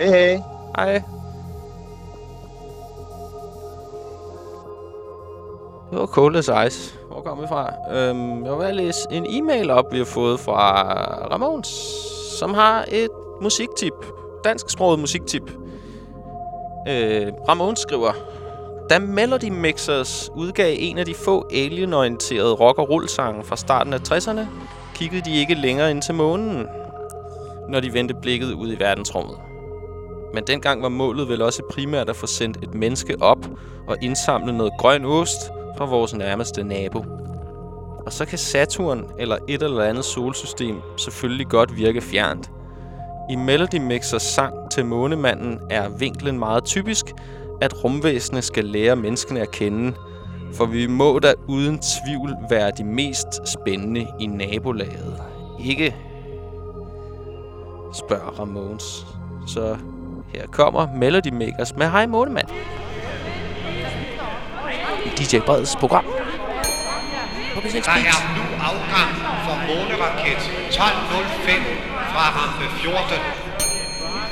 Hej hej. Hej. Det var Cold as Ice. Hvor kom vi fra? Øhm, jeg vil bare læse en e-mail op, vi har fået fra Ramons, som har et musiktip. Dansksproget musiktip. Øh, Ramon skriver, da Melody Mixers udgav en af de få alien-orienterede rock- og rullsange fra starten af 60'erne, kiggede de ikke længere ind til månen, når de vendte blikket ud i verdensrummet. Men dengang var målet vel også primært at få sendt et menneske op og indsamle noget grøn ost fra vores nærmeste nabo. Og så kan Saturn eller et eller andet solsystem selvfølgelig godt virke fjernt. I Melody Mixers sang til månemanden er vinklen meget typisk, at rumvæsenet skal lære menneskene at kende, for vi må da uden tvivl være de mest spændende i nabolaget. Ikke? Spørger Ramones. Så her kommer Melody Makers med Hej Månemand. DJ Breds program. på P6 Der er nu afgang for måneraket 1205 fra rampe 14.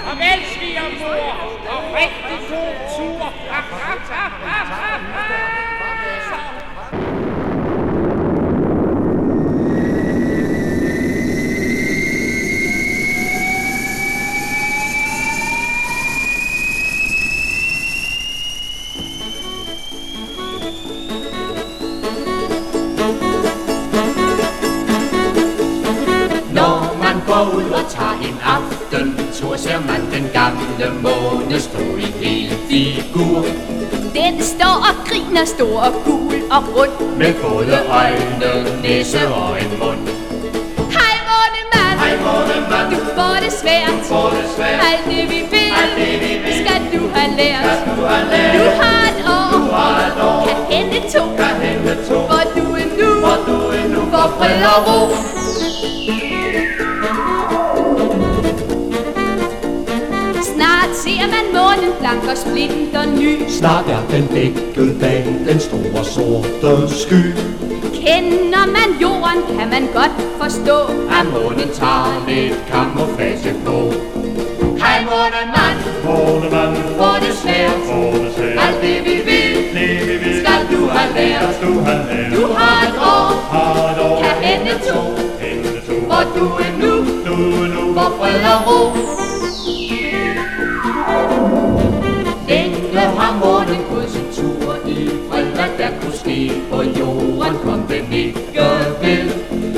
Farvel, svigermor, og rigtig god tur. Når aftentur, ser man den gamle måne stå i hel figur. Den står og griner stor og gul og rund. Med både øjne, næse og en mund. Hej månemand, Hej månemand, du får det svært. får det svært. Alt det vi vil, Alt det, vi vil, skal du have lært. skal du have lært. Du har et år, Du har et år, kan hente to, kan hente to, hvor du endnu hvor du endnu får fred og ro. Blank og splinter ny. Snart er den dækket bag den store sorte sky. Kender man jorden, kan man godt forstå. At månen tager lidt camouflage på. Hej månemand, Månemand, får det svært. Alt det vi vil, Det vi vil, skal du have lært. du har lært. Du har et år, Har et år, kan hente to, hente to. hvor du endnu Du nu, får fred og ro. Længe har månen gået sin tur i fred, hvad der kunne ske på jorden, kom den ikke vel.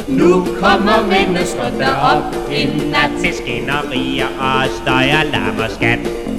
Nu kommer mennesker derop en nat Til skinnerier og støjer, lam og skat.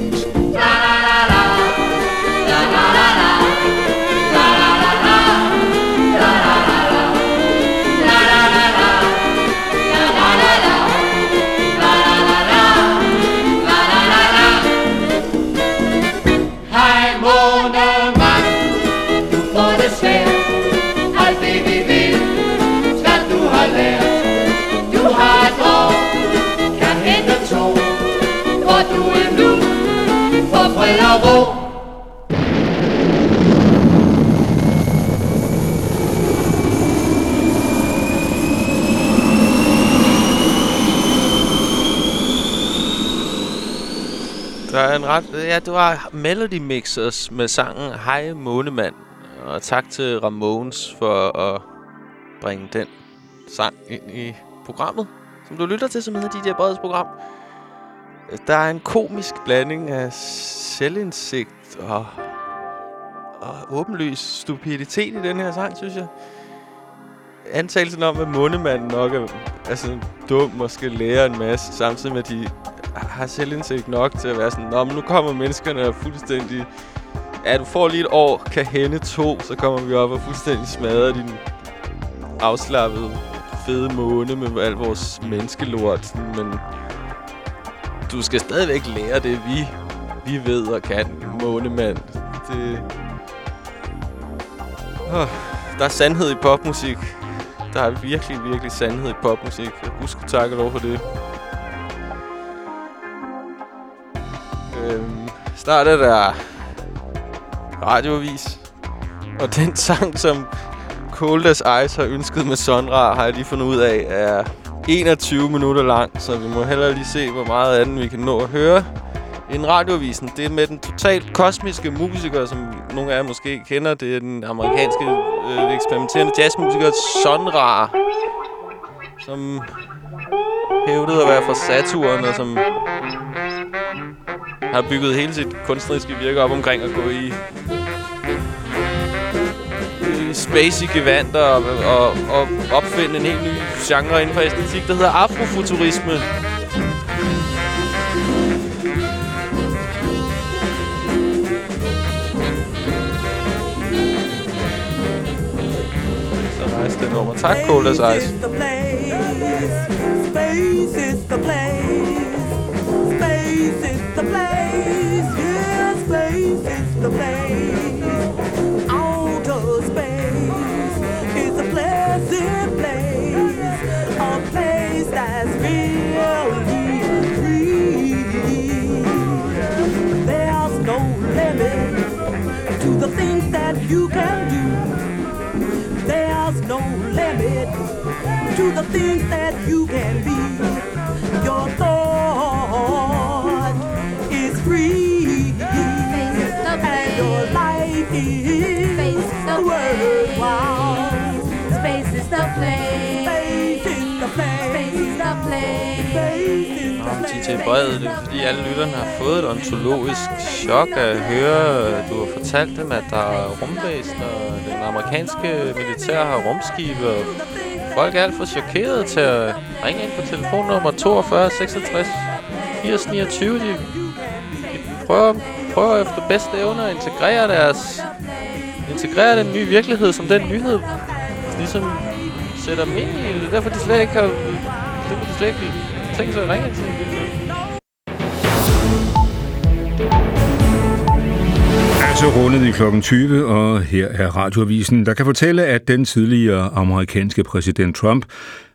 Ja, det var Melody Mixers med sangen Hej Månemand. Og tak til Ramones for at bringe den sang ind i programmet, som du lytter til, som hedder DJ Breds program. Der er en komisk blanding af selvindsigt og, og åbenlys stupiditet i den her sang, synes jeg. Antagelsen om, at månemanden nok er altså, dum og skal lære en masse, samtidig med, at de har selvindsigt nok til at være sådan, Nå, men nu kommer menneskerne og fuldstændig... Ja, du får lige et år, kan hende to, så kommer vi op og fuldstændig smadrer din afslappede, fede måne med al vores menneskelort. Men du skal stadigvæk lære det, vi, vi ved og kan, månemand. Det... Oh, der er sandhed i popmusik. Der er virkelig, virkelig sandhed i popmusik. Husk at takke lov for det. Øhm, startede der radioavis. Og den sang, som Cold as Ice har ønsket med Sonra, har jeg lige fundet ud af, er 21 minutter lang. Så vi må hellere lige se, hvor meget af den vi kan nå at høre. En radioavisen, det er med den totalt kosmiske musiker, som nogle af jer måske kender. Det er den amerikanske øh, eksperimenterende jazzmusiker Sonra, som hævdede at være fra Saturn, og som har bygget hele sit kunstneriske virke op omkring at gå i, i spacey gevanter og, og, og opfinde en helt ny genre inden for æstetik, der hedder afrofuturisme. Så rejste den over. Tak, Cold as the things that you can be. Your thought is free, and your life is worthwhile. Space is the place. Space is the place. Space is the place. Space is Nå, DJ Brede, det er fordi alle lytterne har fået et ontologisk chok at høre. Du har fortalt dem, at der er rumvæsen, og den amerikanske militær har rumskibe, og folk er alt for chokeret til at ringe ind på telefonnummer 42 66 80 29. De, de prøver, prøver efter bedste evne at integrere deres integrere den nye virkelighed som den nyhed ligesom sætter dem ind i. Det derfor, de slet ikke har... Derfor, de slet ikke tænkt sig at ringe til. Så rundet i klokken 20, og her er radioavisen, der kan fortælle, at den tidligere amerikanske præsident Trump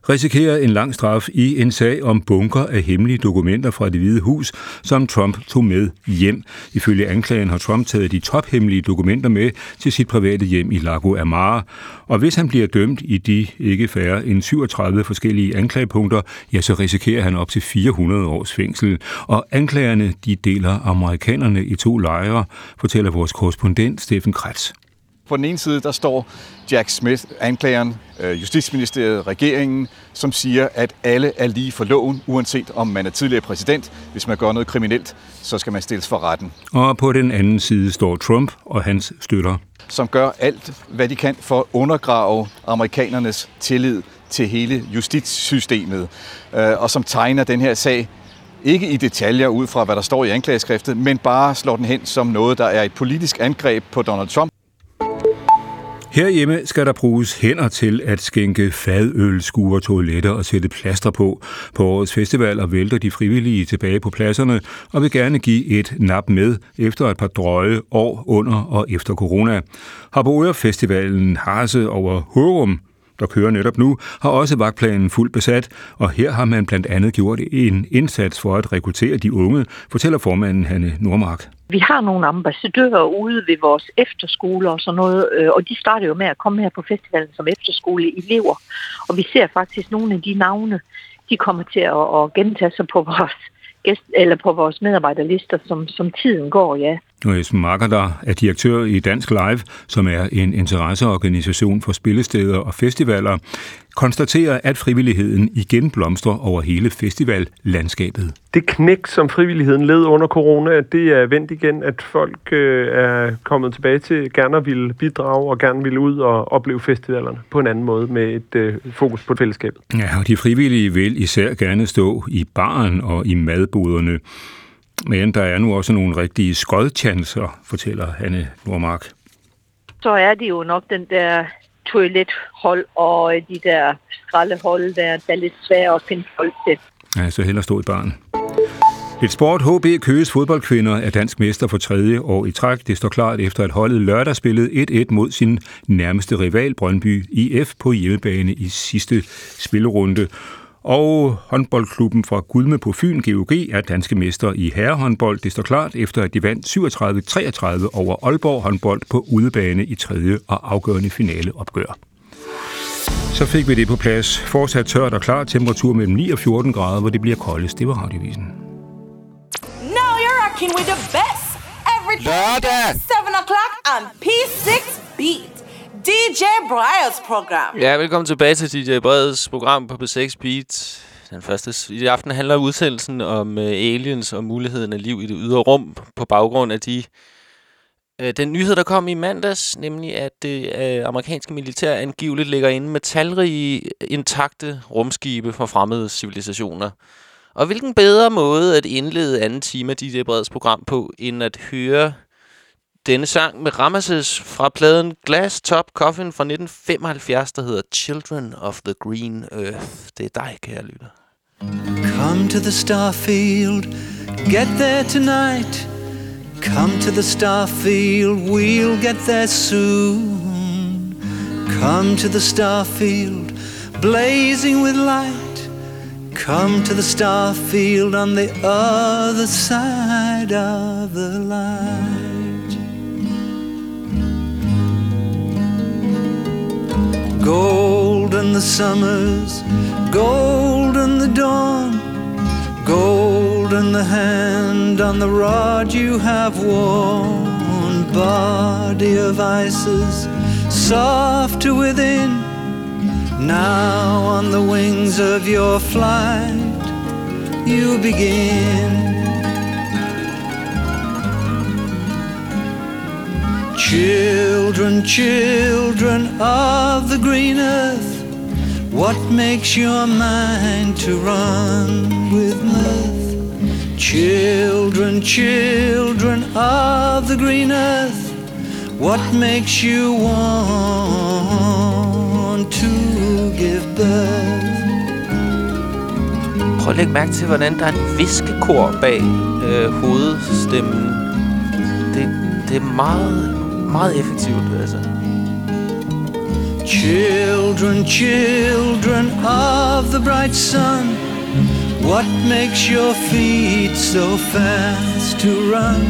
risikerer en lang straf i en sag om bunker af hemmelige dokumenter fra det hvide hus, som Trump tog med hjem. Ifølge anklagen har Trump taget de tophemmelige dokumenter med til sit private hjem i Lago Amara. Og hvis han bliver dømt i de ikke færre end 37 forskellige anklagepunkter, ja, så risikerer han op til 400 års fængsel. Og anklagerne, de deler amerikanerne i to lejre, fortæller vores korrespondent Steffen Kretz. På den ene side, der står Jack Smith, anklageren, øh, Justitsministeriet, regeringen, som siger, at alle er lige for loven, uanset om man er tidligere præsident. Hvis man gør noget kriminelt, så skal man stilles for retten. Og på den anden side står Trump og hans støtter. Som gør alt, hvad de kan for at undergrave amerikanernes tillid til hele justitssystemet, øh, og som tegner den her sag ikke i detaljer ud fra, hvad der står i anklageskriftet, men bare slår den hen som noget, der er et politisk angreb på Donald Trump. Herhjemme skal der bruges hænder til at skænke fadøl, skure toiletter og sætte plaster på. På årets festivaler vælter de frivillige tilbage på pladserne og vil gerne give et nap med efter et par drøje år under og efter corona. Harboøre Festivalen Harse over Hørum der kører netop nu, har også vagtplanen fuldt besat, og her har man blandt andet gjort en indsats for at rekruttere de unge, fortæller formanden Hanne Nordmark. Vi har nogle ambassadører ude ved vores efterskoler og sådan noget, øh, og de starter jo med at komme her på festivalen som efterskoleelever. Og vi ser faktisk nogle af de navne, de kommer til at, at gentage sig på vores gæst, eller på vores medarbejderlister, som, som tiden går, ja. Og Esben Marker, der er direktør i Dansk Live, som er en interesseorganisation for spillesteder og festivaler, konstaterer, at frivilligheden igen blomstrer over hele festivallandskabet. Det knæk, som frivilligheden led under corona, det er vendt igen, at folk øh, er kommet tilbage til gerne ville bidrage og gerne ville ud og opleve festivalerne på en anden måde med et øh, fokus på fællesskabet. Ja, og de frivillige vil især gerne stå i baren og i madboderne. Men der er nu også nogle rigtige skodchancer, fortæller Hanne Nordmark. Så er det jo nok den der toilethold og de der skraldehold, der, der er lidt svære at finde folk til. Ja, så hellere stå i baren. Et sport HB Køges fodboldkvinder er dansk mester for tredje år i træk. Det står klart efter at holdet lørdag spillede 1-1 mod sin nærmeste rival Brøndby IF på hjemmebane i sidste spillerunde. Og håndboldklubben fra Gudme på Fyn, GOG, er danske mester i herrehåndbold. Det står klart efter, at de vandt 37-33 over Aalborg håndbold på udebane i tredje og afgørende finale opgør. Så fik vi det på plads. Fortsat tørt og klar temperatur mellem 9 og 14 grader, hvor det bliver koldest. Det var radiovisen. Now you're rocking with the best every Lørdag. 7 o'clock on P6 Beat. DJ Breyers program. Ja, velkommen tilbage til DJ Breyers program på B6 Beat. Den første i aften handler udsendelsen om uh, aliens og muligheden af liv i det ydre rum på baggrund af de uh, den nyhed, der kom i mandags, nemlig at det uh, amerikanske militær angiveligt ligger inde med talrige intakte rumskibe fra fremmede civilisationer. Og hvilken bedre måde at indlede anden time af DJ Breds program på, end at høre denne sang med Ramesses fra pladen Glass Top Coffin fra 1975, der hedder Children of the Green Earth. Det er dig, kære lytter. Come to the starfield, get there tonight. Come to the starfield, we'll get there soon. Come to the starfield, blazing with light. Come to the starfield on the other side of the light. Golden the summers, gold Golden the dawn, gold golden the hand on the rod you have worn. Body of Isis, soft to within. Now on the wings of your flight, you begin. Children, children of the green earth, what makes your mind to run with mirth? Children, children of the green earth, what makes you want to give birth? Prøv at lægge mærke til, hvordan der er et viskekor bag øh, hovedstemmen. Det, det er meget, meget effektivt, altså. Children, children of the bright sun, what makes your feet so fast to run?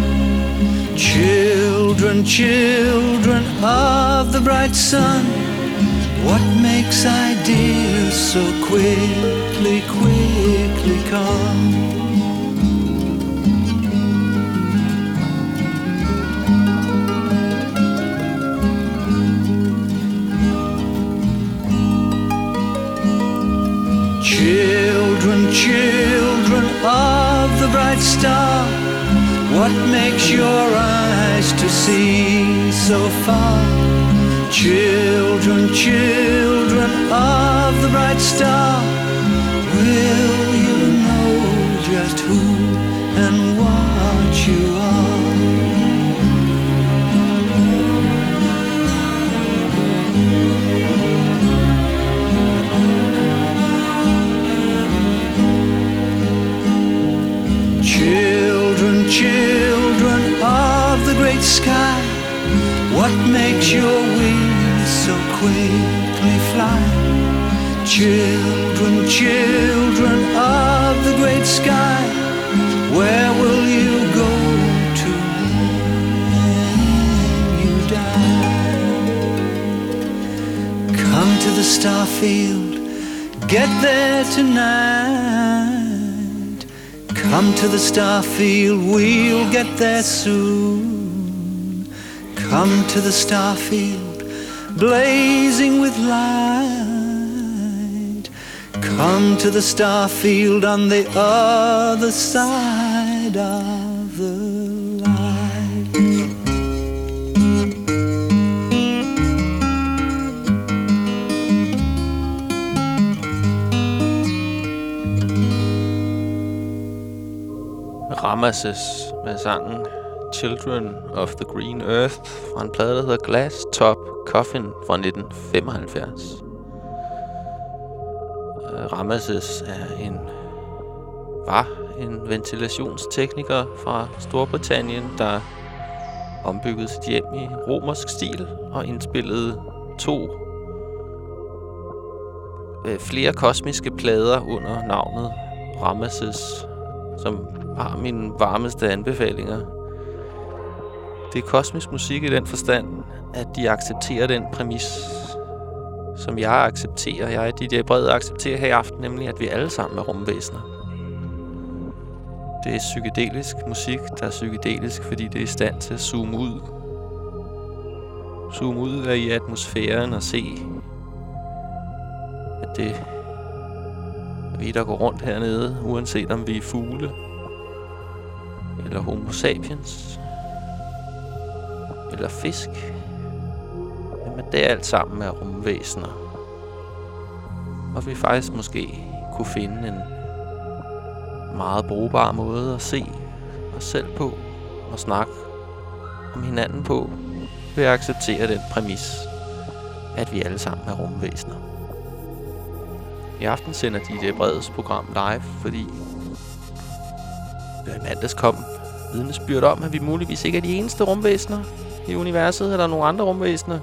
Children, children of the bright sun, what makes ideas so quickly, quickly come? Children, children of the bright star, what makes your eyes to see so far? Children, children of the bright star, will what makes your wings so quickly fly? Children, children of the great sky, where will you go to when you die? Come to the star field, get there tonight. Come to the star field, we'll get there soon. Come to the starfield, blazing with light. Come to the starfield on the other side of the light. Ramasses med sangen Children of the Green Earth fra en plade, der hedder Glass Top Coffin fra 1975. Øh, Ramazes er en var en ventilationstekniker fra Storbritannien, der ombyggede sit hjem i romersk stil og indspillede to øh, flere kosmiske plader under navnet Ramesses, som har mine varmeste anbefalinger. Det er kosmisk musik i den forstand, at de accepterer den præmis, som jeg accepterer. Jeg, DJ Brede accepterer her i aften, nemlig at vi alle sammen er rumvæsener. Det er psykedelisk musik, der er psykedelisk, fordi det er i stand til at zoome ud. Zoome ud af i atmosfæren og se, at det er vi, der går rundt hernede, uanset om vi er fugle, eller homo sapiens, eller fisk. Jamen, det er alt sammen med rumvæsener. Og vi faktisk måske kunne finde en meget brugbar måde at se os selv på og snakke om hinanden på ved at acceptere den præmis, at vi alle sammen er rumvæsener. I aften sender de det Breds program live, fordi i mandags kom vidnesbyrd om, at vi muligvis ikke er de eneste rumvæsener i universet. Er der nogle andre rumvæsener,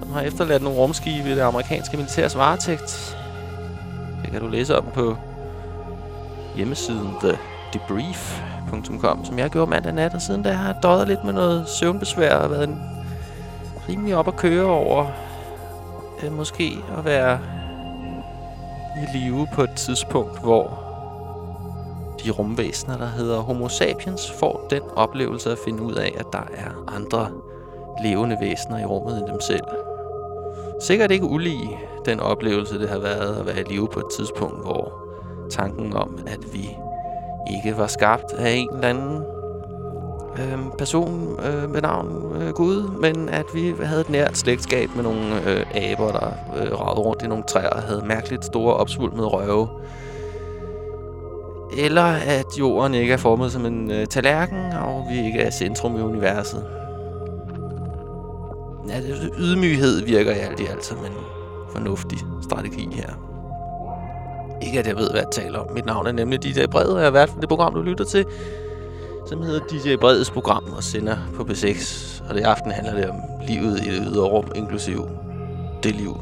som har efterladt nogle rumskibe i det amerikanske militærs varetægt? Det kan du læse om på hjemmesiden thedebrief.com, som jeg gjorde mandag nat, og siden da har jeg døjet lidt med noget søvnbesvær og været en rimelig op at køre over øh, måske at være i live på et tidspunkt, hvor de rumvæsener, der hedder Homo sapiens, får den oplevelse at finde ud af, at der er andre levende væsener i rummet end dem selv. Sikkert ikke ulige den oplevelse, det har været at være i live på et tidspunkt, hvor tanken om, at vi ikke var skabt af en eller anden øh, person øh, med navn øh, Gud, men at vi havde et nært slægtskab med nogle øh, aber, der øh, ragede rundt i nogle træer og havde mærkeligt store opsvulmede røve. Eller at jorden ikke er formet som en øh, tallerken, og vi ikke er centrum i universet. Ja, det, ydmyghed virker i alt i alt som en fornuftig strategi her. Ikke at jeg ved, hvad jeg taler om. Mit navn er nemlig DJ Bred, og jeg er vært for det program, du lytter til, som hedder DJ Breds program og sender på B6. Og det i aften handler det om livet i det ydre rum, inklusiv det liv,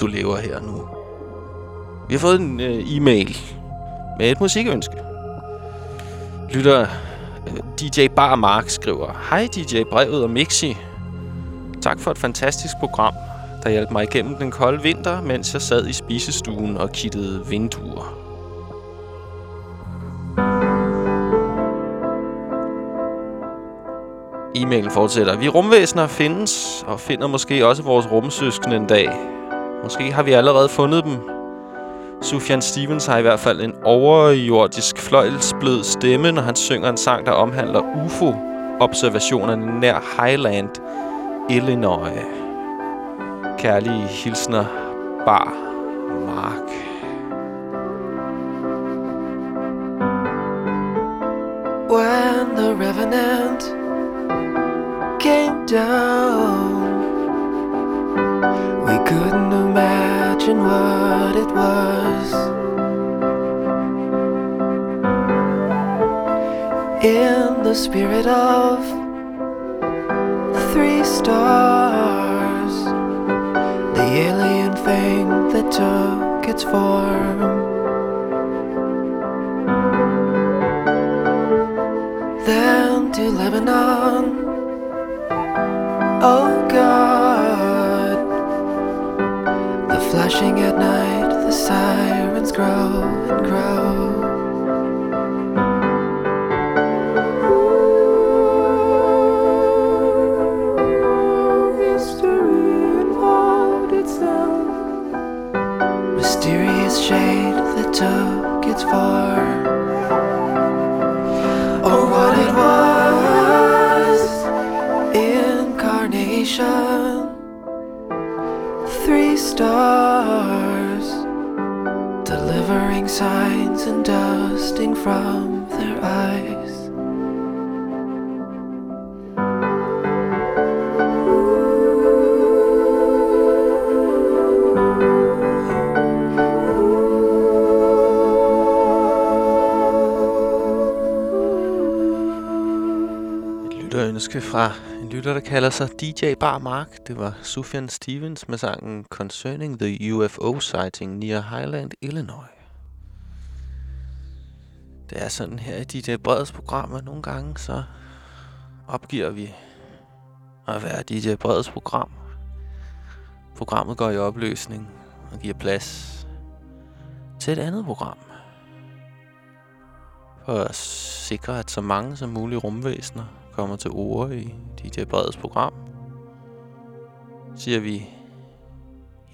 du lever her nu. Vi har fået en øh, e-mail med et musikønske. Lytter øh, DJ Bar Mark skriver, Hej DJ Brevet og Mixi. Tak for et fantastisk program, der hjalp mig igennem den kolde vinter, mens jeg sad i spisestuen og kittede vinduer. E-mailen fortsætter. Vi rumvæsener findes, og finder måske også vores rumsøskende en dag. Måske har vi allerede fundet dem. Sufjan Stevens har i hvert fald en overjordisk fløjlsblød stemme, når han synger en sang, der omhandler UFO-observationerne nær Highland, Illinois. Kærlige hilsner, Bar Mark. When the revenant came down, we couldn't what it was. In the spirit of three stars, the alien thing that took its form. Then to Lebanon. Oh God, flashing at night, the sirens grow and grow. History involved itself. Mysterious shade that took its form. Or what it was Incarnation Three stars Delivering signs and dusting from their eyes ønske fra en lytter, der kalder sig DJ Bar Mark. Det var Sufjan Stevens med sangen Concerning the UFO Sighting near Highland, Illinois. Det er sådan her i DJ Breds program, nogle gange så opgiver vi at være DJ Breds program. Programmet går i opløsning og giver plads til et andet program. For at sikre, at så mange som muligt rumvæsener kommer til ord i DJ Breds program, siger vi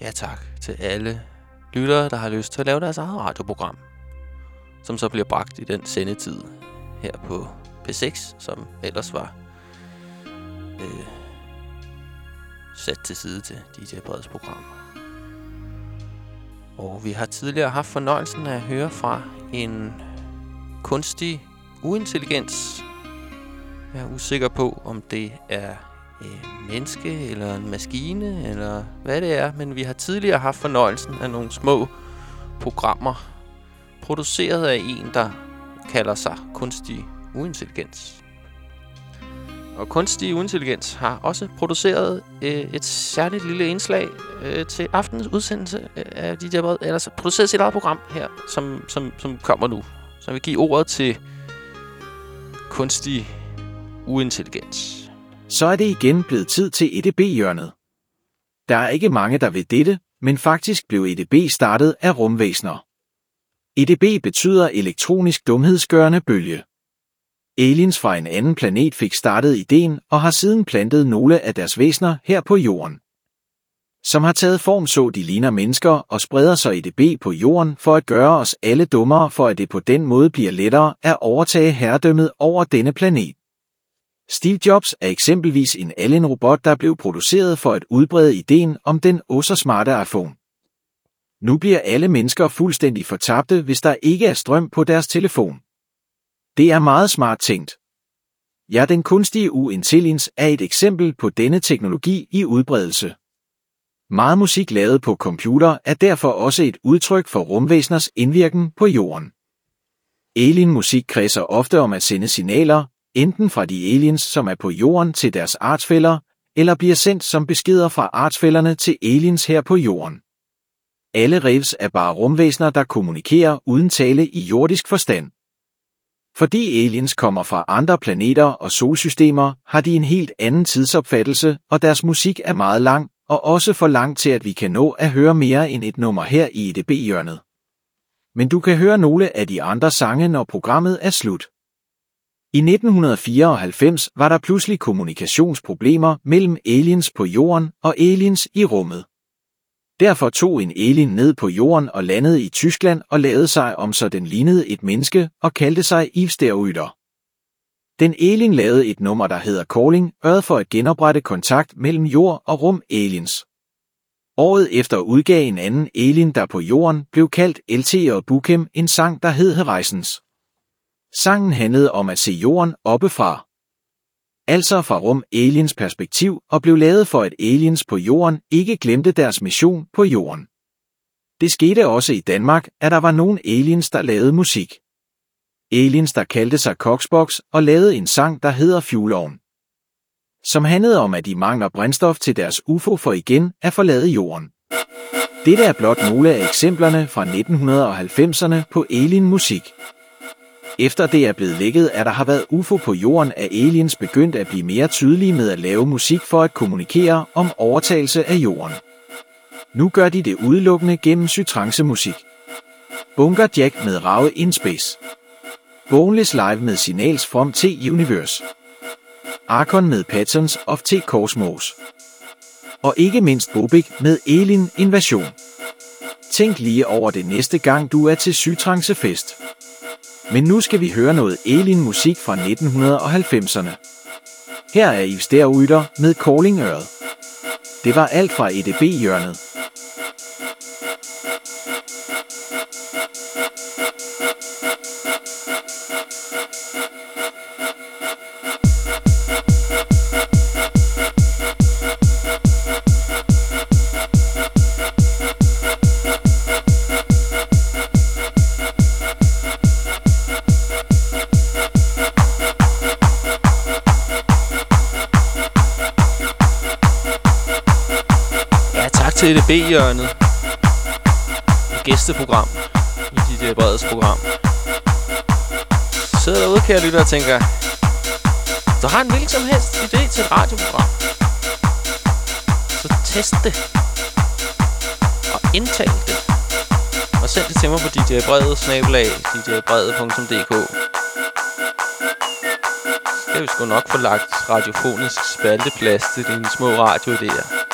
ja tak til alle lyttere, der har lyst til at lave deres eget radioprogram, som så bliver bragt i den sendetid her på P6, som ellers var øh, sat til side til DJ Breds program. Og vi har tidligere haft fornøjelsen af at høre fra en kunstig uintelligens. Jeg er usikker på, om det er et menneske eller en maskine, eller hvad det er. Men vi har tidligere haft fornøjelsen af nogle små programmer, produceret af en, der kalder sig kunstig uintelligens. Og kunstig uintelligens har også produceret øh, et særligt lille indslag øh, til aftenens udsendelse øh, af de der eller så produceret sit eget program her, som, som, som kommer nu. Så vi giver ordet til kunstig uintelligens. Så er det igen blevet tid til EDB-hjørnet. Der er ikke mange, der ved dette, men faktisk blev EDB startet af rumvæsner. EDB betyder elektronisk dumhedsgørende bølge. Aliens fra en anden planet fik startet ideen og har siden plantet nogle af deres væsner her på jorden. Som har taget form så de ligner mennesker og spreder sig EDB på jorden for at gøre os alle dummere for at det på den måde bliver lettere at overtage herredømmet over denne planet. Steve Jobs er eksempelvis en alien-robot, der blev produceret for at udbrede ideen om den også smarte iPhone. Nu bliver alle mennesker fuldstændig fortabte, hvis der ikke er strøm på deres telefon. Det er meget smart tænkt. Ja, den kunstige uintelligens er et eksempel på denne teknologi i udbredelse. Meget musik lavet på computer er derfor også et udtryk for rumvæseners indvirken på jorden. Alien-musik kredser ofte om at sende signaler, enten fra de aliens, som er på jorden til deres artsfælder, eller bliver sendt som beskeder fra artsfælderne til aliens her på jorden. Alle revs er bare rumvæsener, der kommunikerer uden tale i jordisk forstand. Fordi aliens kommer fra andre planeter og solsystemer, har de en helt anden tidsopfattelse, og deres musik er meget lang, og også for lang til, at vi kan nå at høre mere end et nummer her i EDB-hjørnet. Men du kan høre nogle af de andre sange, når programmet er slut. I 1994 var der pludselig kommunikationsproblemer mellem aliens på jorden og aliens i rummet. Derfor tog en alien ned på jorden og landede i Tyskland og lavede sig om så den lignede et menneske og kaldte sig Ivsteroider. Den alien lavede et nummer, der hedder Calling, øret for at genoprette kontakt mellem jord og rum aliens. Året efter udgav en anden alien, der på jorden blev kaldt LT og Bukem, en sang, der hed Horizons. Sangen handlede om at se jorden oppefra. Altså fra rum aliens perspektiv og blev lavet for at aliens på jorden ikke glemte deres mission på jorden. Det skete også i Danmark, at der var nogle aliens, der lavede musik. Aliens, der kaldte sig Coxbox og lavede en sang, der hedder Fjulovn. Som handlede om, at de mangler brændstof til deres UFO for igen at forlade jorden. Dette er blot nogle af eksemplerne fra 1990'erne på alien-musik. Efter det er blevet vækket, at der har været UFO på jorden, er aliens begyndt at blive mere tydelige med at lave musik for at kommunikere om overtagelse af jorden. Nu gør de det udelukkende gennem sytrancemusik. Bunker Jack med Rave in Space. Boneless Live med Signals from T-Universe. Arkon med Patterns of T-Cosmos. Og ikke mindst Bobik med Alien Invasion. Tænk lige over det næste gang, du er til Sytrancefest. Men nu skal vi høre noget Elin-musik fra 1990'erne. Her er Yves Deruiter med Calling Øret. Det var alt fra EDB-hjørnet. Thank you. Til EDB-hjørnet. Gæsteprogram i dit øh, uh, Breds program. Sidder derude, kære lytter, og tænker, du har en hvilken som helst idé til et radioprogram. Så test det. Og indtal det. Og send det til mig på djbredet, øh, snabelag, djbredet.dk. Skal vi sgu nok få lagt radiofonisk spalteplads til dine små radioidéer.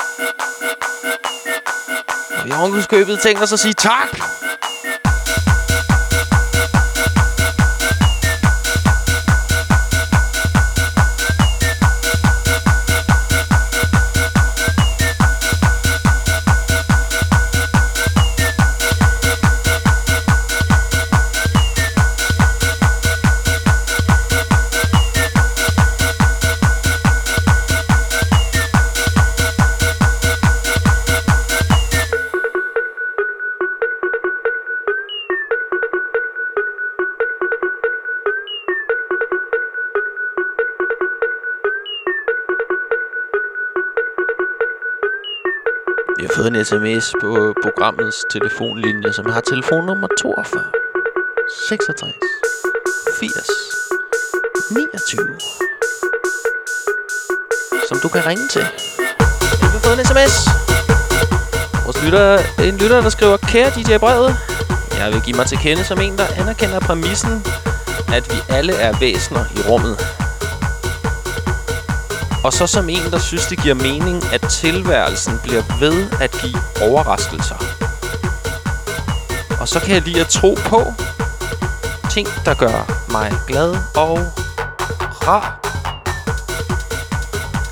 Vi har ovenkøbet tænkt os at sige tak. En sms på programmets telefonlinje, som har telefonnummer 42 66 80 29. Som du kan ringe til. Du har fået en sms. Vores lytter, en lytter, der skriver, Kære DJ Brevet, jeg vil give mig til kende som en, der anerkender præmissen, at vi alle er væsener i rummet. Og så som en, der synes, det giver mening, at tilværelsen bliver ved at give overraskelser. Og så kan jeg lide at tro på ting, der gør mig glad og rar.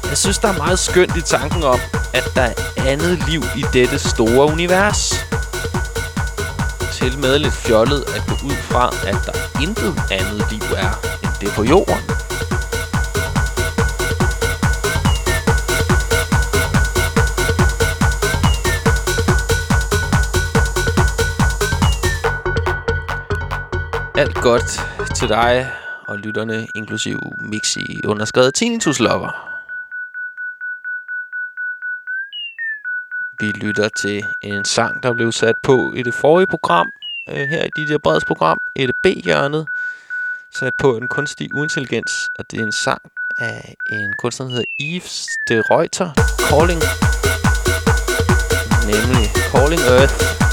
Jeg synes, der er meget skønt i tanken om, at der er andet liv i dette store univers. Til med lidt fjollet at gå ud fra, at der intet andet liv er end det på jorden. Godt til dig og lytterne, inklusiv Mixi, underskrevet Tinnitus Lover. Vi lytter til en sang, der blev sat på i det forrige program, øh, her i DJ Breds program, EDB-hjørnet, sat på en kunstig uintelligens, og det er en sang af en kunstner, der hedder Yves de Reuter, Calling, nemlig Calling Earth.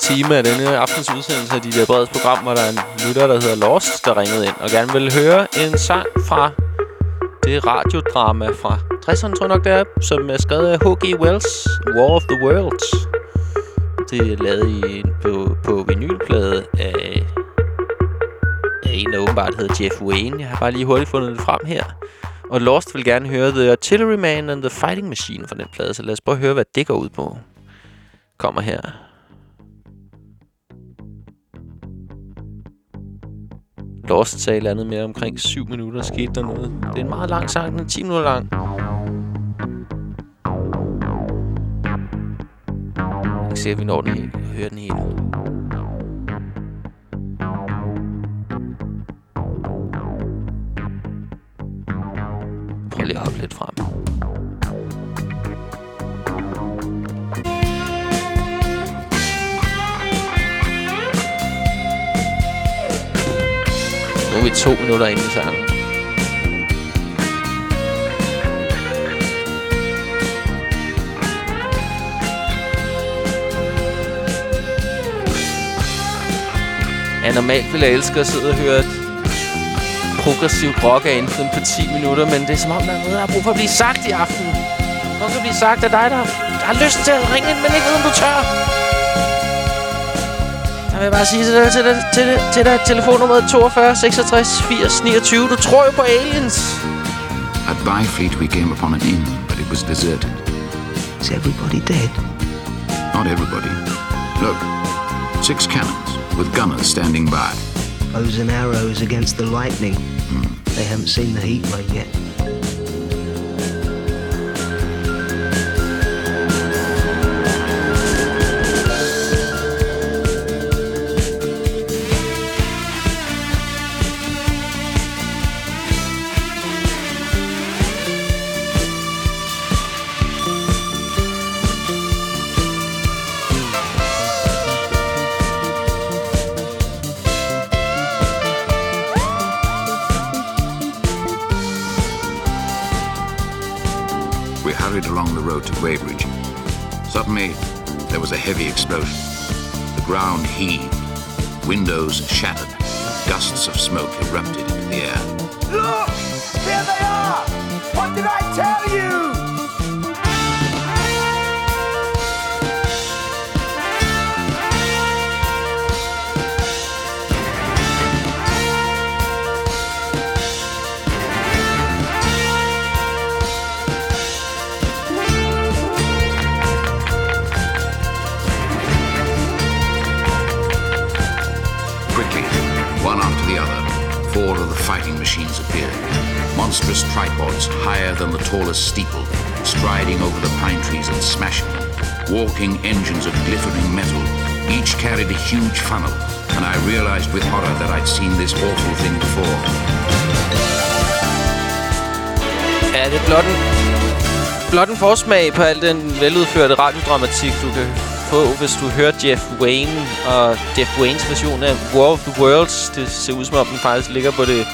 Time af denne aftens udsendelse af DJ Breds program, hvor der er en lytter, der hedder Lost, der ringede ind og gerne ville høre en sang fra det radiodrama fra 60'erne, tror jeg nok det er, som er skrevet af H.G. Wells, War of the Worlds. Det er lavet i på, på vinylplade af, af en, der åbenbart hedder Jeff Wayne. Jeg har bare lige hurtigt fundet det frem her. Og Lost vil gerne høre The Artilleryman and the Fighting Machine fra den plade, så lad os prøve at høre, hvad det går ud på. Kommer her. Lost sagde et eller andet mere omkring 7 minutter skete der noget. Det er en meget lang sang, den er 10 minutter lang. Jeg ser, at vi når den helt. Jeg hører den helt. Prøv lige at hoppe lidt frem. Er vi to minutter inde i sangen. Ja, normalt ville jeg elske at sidde og høre et progressivt rock af inden på 10 minutter, men det er som om, der er noget, der har brug for at blive sagt i aften. Noget kan blive sagt af dig, der, der har lyst til at ringe ind, men ikke ved, om du tør. Jeg vil bare sige til dig, til dig, til dig, til dig telefonnummeret 42 66 80 29. Du tror jo på aliens. At Byfleet, we came upon an inn, but it was deserted. Is everybody dead? Not everybody. Look, six cannons with gunners standing by. Bows and arrows against the lightning. Hmm. They haven't seen the heat ray yet. Hurried along the road to Weybridge. Suddenly, there was a heavy explosion. The ground heaved, windows shattered, gusts of smoke erupted into the air. Look! Here they are! What did I tell you? Monstrous tripods higher than the tallest steeple, striding over the pine trees and smashing them. Walking engines of glittering metal. Each carried a huge funnel, and I realized with horror that I'd seen this awful thing before. Er det blot en, blot en forsmag på al den veludførte radiodramatik, du kan få, hvis du hører Jeff Wayne og Jeff Waynes version af War of the Worlds. Det ser ud som om, den faktisk ligger på det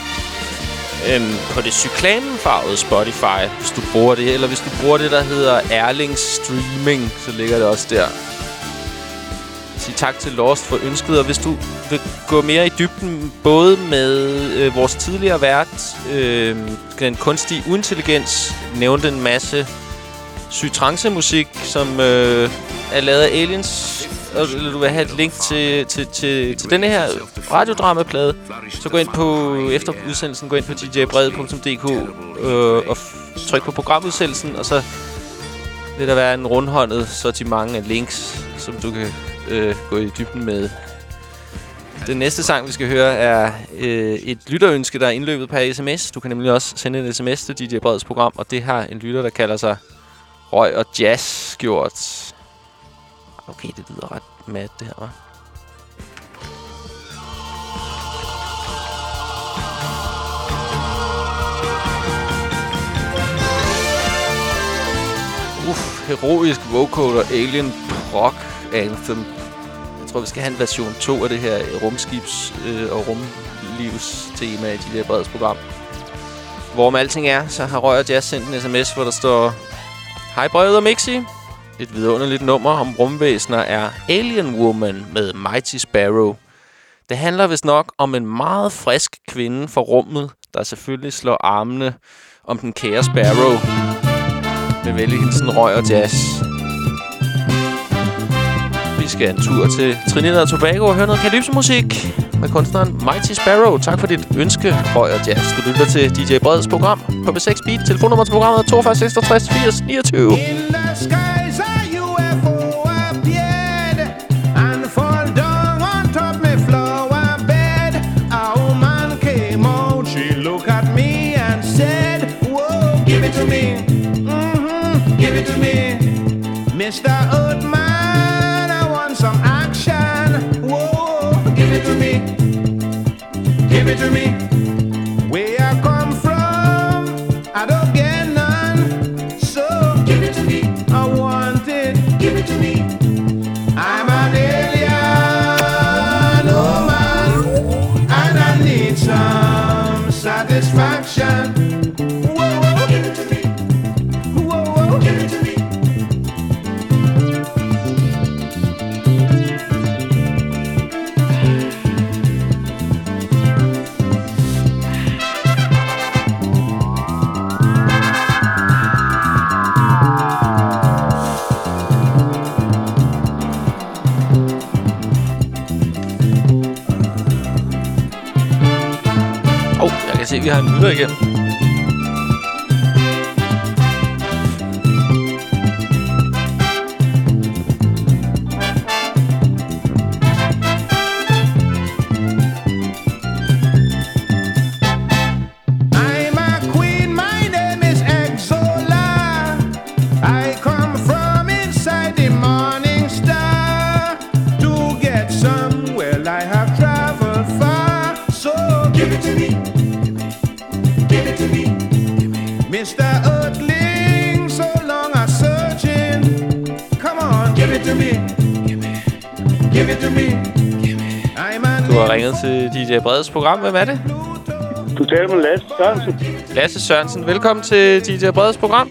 øhm, på det cyklamenfarvede Spotify, hvis du bruger det. Eller hvis du bruger det, der hedder Erlings Streaming, så ligger det også der. Sig tak til Lost for ønsket, og hvis du vil gå mere i dybden, både med øh, vores tidligere vært, øh, den kunstige uintelligens, nævnte en masse syg musik som øh, er lavet af aliens, og du vil have et link til, til, til, til denne her radiodramaplade, så gå ind på, efter udsendelsen, gå ind på djbrede.dk øh, og tryk på programudsendelsen, og så vil der være en rundhåndet sortiment af links, som du kan øh, gå i dybden med. Den næste sang, vi skal høre, er øh, et lytterønske, der er indløbet per sms. Du kan nemlig også sende en sms til DJ Breds program, og det har en lytter, der kalder sig Røg og Jazz gjort. Okay, det lyder ret mad, det her, var. Uff, heroisk vocoder alien rock anthem. Jeg tror, vi skal have en version 2 af det her rumskibs- øh, og rumlivstema i de der breds program. Hvorom alting er, så har Røg og Jazz sendt en sms, hvor der står Hej Brød og Mixi. Et vidunderligt nummer om rumvæsener er Alien Woman med Mighty Sparrow. Det handler vist nok om en meget frisk kvinde fra rummet, der selvfølgelig slår armene om den kære Sparrow. Med velhilsen Røg og Jazz. Vi skal en tur til Trinidad og Tobago og høre noget kalypso-musik med kunstneren Mighty Sparrow. Tak for dit ønske, Røg og Jazz. Du lytter til DJ Breds program på B6 Beat. Telefonnummer til programmet er 42 66 80 29. Give it to me, give it to me. Program. Hvem er det? Du taler med Lasse Sørensen. Lasse Sørensen. Velkommen til DJ Breds program.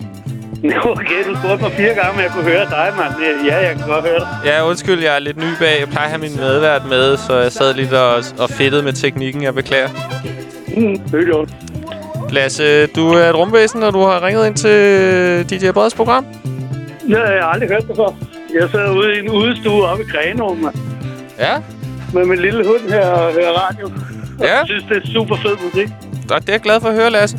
Okay, du spurgte mig fire gange, om jeg kunne høre dig, mand. Ja, jeg kan godt høre dig. Ja, undskyld, jeg er lidt ny bag. Jeg plejer at have min medvært med, så jeg sad lidt og, og fedtede med teknikken. Jeg beklager. Mm, det er. Lasse, du er et rumvæsen, og du har ringet ind til DJ Breds program. Ja, jeg har aldrig hørt det før. Jeg sad ude i en udestue oppe i Grenaa, mand. Ja? Med min lille hund her og hører radio. Ja. Jeg synes, det er super fed musik. Og det er jeg glad for at høre, Lasse.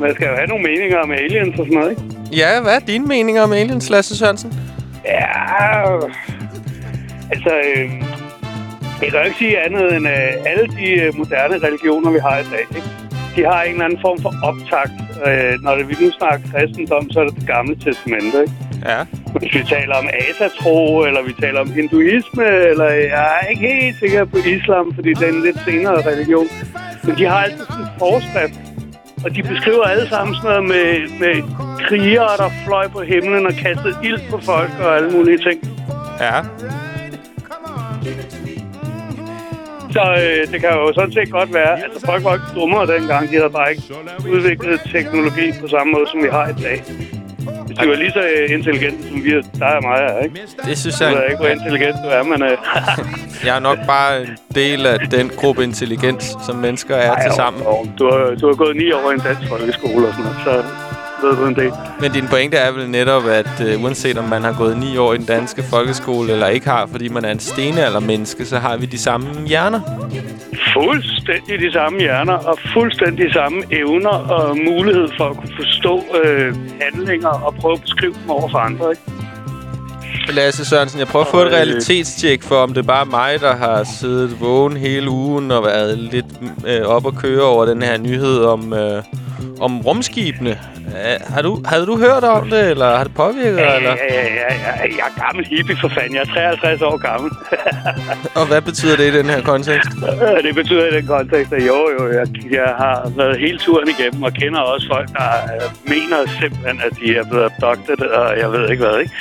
Man skal jo have nogle meninger om aliens og sådan noget, ikke? Ja, hvad er dine meninger om aliens, Lasse Sørensen? Ja, altså, øh, jeg kan jo ikke sige andet end øh, alle de øh, moderne religioner, vi har i dag, ikke? de har en eller anden form for optakt. Øh, når det, vi nu snakker kristendom, så er det det gamle testamente, ikke? Ja. Hvis vi taler om asatro, eller vi taler om hinduisme, eller jeg er ikke helt sikker på islam, fordi det er en lidt senere religion. Men de har altid sådan en forskrift, og de beskriver alle sammen sådan noget med, med krigere, der fløj på himlen og kastede ild på folk og alle mulige ting. Ja. Så øh, det kan jo sådan set godt være, altså folk var ikke dummere dengang. De havde bare ikke udviklet teknologi på samme måde, som vi har i dag. Hvis de var lige så øh, intelligente, som vi er, der er mig ikke? Det synes Jeg jeg... ved ikke, hvor intelligent du er, men... Øh, Jeg er nok bare en del af den gruppe intelligens, som mennesker er Ej, til jo, sammen. jo. Du har, du har gået ni år i en dansk folkeskole og sådan noget, så ved du en del. Men din pointe er vel netop, at uh, uanset om man har gået ni år i den danske folkeskole eller ikke har, fordi man er en stenaldermenneske, så har vi de samme hjerner. Fuldstændig de samme hjerner og fuldstændig samme evner og mulighed for at kunne forstå øh, handlinger og prøve at beskrive dem over for andre, ikke? Lasse Sørensen, jeg prøver at få et realitetstjek for, om det bare er mig, der har siddet vågen hele ugen og været lidt øh, op og køre over den her nyhed om, øh, om rumskibene. Øh, har du, havde du hørt om det, eller har det påvirket dig? Ja, Eller? ja, ja, ja, ja. Jeg er gammel hippie for fanden. Jeg er 53 år gammel. Og hvad betyder det i den her kontekst? Øh, det betyder i den kontekst, at jo, jo, jeg, jeg har været hele turen igennem og kender også folk, der øh, mener simpelthen, at de er blevet abducted, og jeg ved ikke hvad, ikke?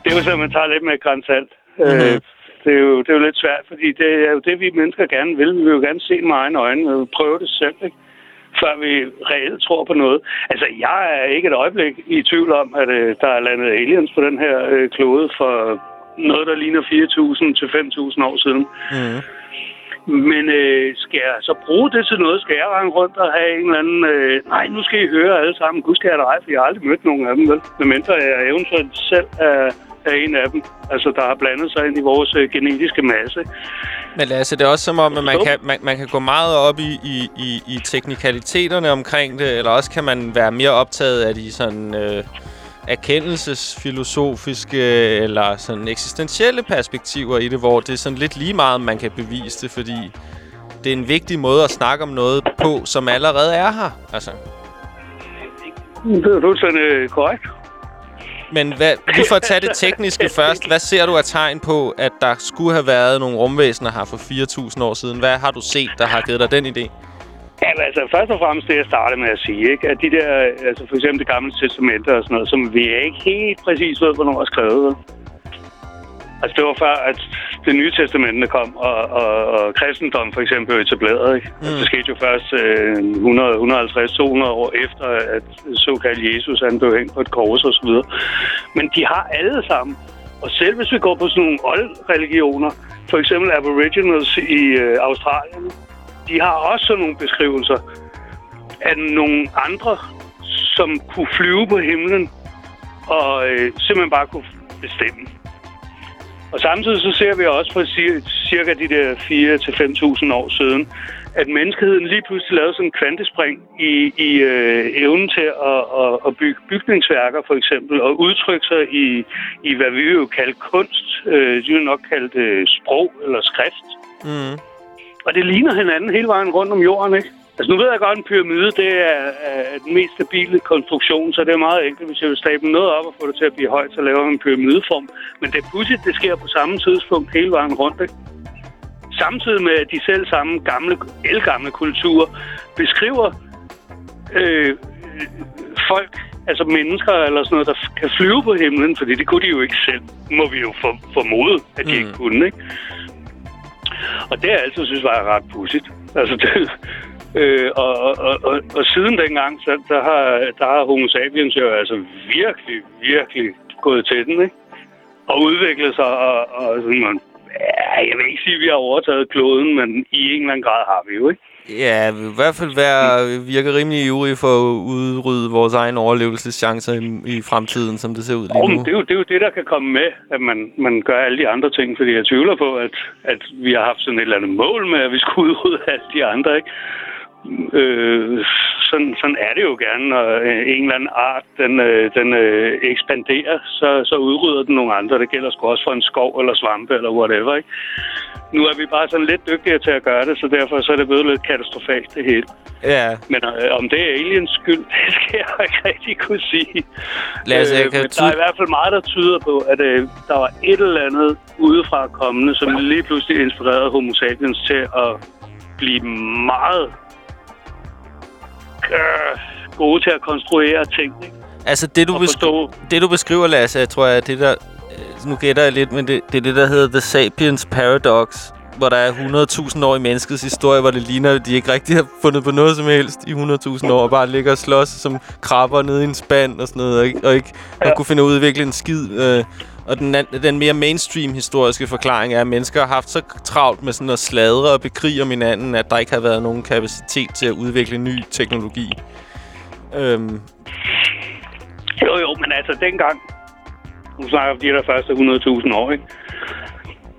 Det er jo så, man tager lidt med grænsalt. Mm-hmm. Øh, det, er jo, det er jo lidt svært, fordi det er jo det, vi mennesker gerne vil. Vi vil jo gerne se med egne øjne og prøve det selv, ikke? Før vi reelt tror på noget. Altså, jeg er ikke et øjeblik i tvivl om, at øh, der er landet aliens på den her øh, klode for noget, der ligner 4.000 til 5.000 år siden. Mm. Men øh, skal jeg så bruge det til noget? Skal jeg rende rundt og have en eller anden... Øh, nej, nu skal I høre alle sammen. Gud skal jeg dig, for jeg har aldrig mødt nogen af dem, vel? Medmindre jeg eventuelt selv er, er en af dem. Altså, der har blandet sig ind i vores øh, genetiske masse. Men Lasse, det er også som om, at man kan, man, man kan gå meget op i, i, i, i teknikaliteterne omkring det, eller også kan man være mere optaget af de sådan... Øh, erkendelsesfilosofiske eller sådan eksistentielle perspektiver i det, hvor det er sådan lidt lige meget, man kan bevise det, fordi det er en vigtig måde at snakke om noget på, som allerede er her. Altså. Det er fuldstændig korrekt. Men hvad, lige for at tage det tekniske først, hvad ser du af tegn på, at der skulle have været nogle rumvæsener her for 4.000 år siden? Hvad har du set, der har givet dig den idé? Ja, altså, først og fremmest det, jeg startede med at sige, ikke? at de der, altså for eksempel det gamle testamente og sådan noget, som vi ikke helt præcis ved, hvornår er skrevet. Altså, det var før, at det nye testamente kom, og, og, og kristendom for eksempel blev etableret. Ikke? Mm. Altså, det skete jo først øh, 100, 150-200 år efter, at såkaldt Jesus han blev hængt på et kors og så videre. Men de har alle sammen. Og selv hvis vi går på sådan nogle old-religioner, for eksempel Aboriginals i øh, Australien, de har også sådan nogle beskrivelser af nogle andre, som kunne flyve på himlen og øh, simpelthen bare kunne bestemme. Og samtidig så ser vi også for cir- cirka de der 4-5.000 år siden, at menneskeheden lige pludselig lavede sådan en kvantespring i, i øh, evnen til at, at, at bygge bygningsværker for eksempel, og udtrykke sig i, i hvad vi jo kalde kunst. Øh, de vil nok kalde det sprog eller skrift. Mm. Og det ligner hinanden hele vejen rundt om jorden, ikke? Altså nu ved jeg godt, at en pyramide, det er, er den mest stabile konstruktion, så det er meget enkelt. Hvis jeg vil stable noget op og få det til at blive højt, så laver jeg en pyramideform. Men det er pudsigt, det sker på samme tidspunkt hele vejen rundt, ikke? Samtidig med, at de selv samme gamle, elgamle kulturer beskriver øh, folk, altså mennesker eller sådan noget, der kan flyve på himlen, fordi det kunne de jo ikke selv, må vi jo for, formode, at de mm. ikke kunne, ikke? Og det har jeg altid synes var ret pudsigt. Altså, det, øh, og, og, og, og, siden dengang, så der har, der har homo sapiens jo altså virkelig, virkelig gået til den, ikke? Og udviklet sig, og, og sådan, man, ja, jeg vil ikke sige, at vi har overtaget kloden, men i en eller anden grad har vi jo, ikke? Ja, vi i hvert fald være, virker rimelig ivrig for at udrydde vores egen overlevelseschancer i, i fremtiden, som det ser ud lige Oh, nu. det, er jo, det er jo det, der kan komme med, at man, man gør alle de andre ting, fordi jeg tvivler på, at, at vi har haft sådan et eller andet mål med, at vi skulle udrydde alle de andre, ikke? Øh, sådan, sådan er det jo gerne, når øh, en eller anden art den, øh, den øh, ekspanderer, så, så udrydder den nogle andre. Det gælder sgu også for en skov eller svampe eller whatever. Ikke? Nu er vi bare sådan lidt dygtigere til at gøre det, så derfor så er det blevet lidt katastrofalt det hele. Ja. Men øh, om det er aliens skyld, det skal jeg ikke rigtig kunne sige. Lad os, jeg kan men der er i hvert fald meget, der tyder på, at øh, der var et eller andet udefra kommende, som lige pludselig inspirerede homo sapiens til at blive meget øh, gode til at konstruere ting. Ikke? Altså, det du, beskri- det, du beskriver, Lasse, jeg tror jeg, er det der... Nu gætter jeg lidt, men det, det er det, der hedder The Sapiens Paradox, hvor der er 100.000 år i menneskets historie, hvor det ligner, at de ikke rigtig har fundet på noget som helst i 100.000 år, og bare ligger og slås som krabber nede i en spand og sådan noget, og ikke, og ikke ja. kunne finde ud af at udvikle en skid. Øh, og den, den mere mainstream historiske forklaring er, at mennesker har haft så travlt med sådan at sladre og bekrige om hinanden, at der ikke har været nogen kapacitet til at udvikle ny teknologi. Øhm, Jo, jo, men altså dengang, nu snakker vi de der første 100.000 år, ikke?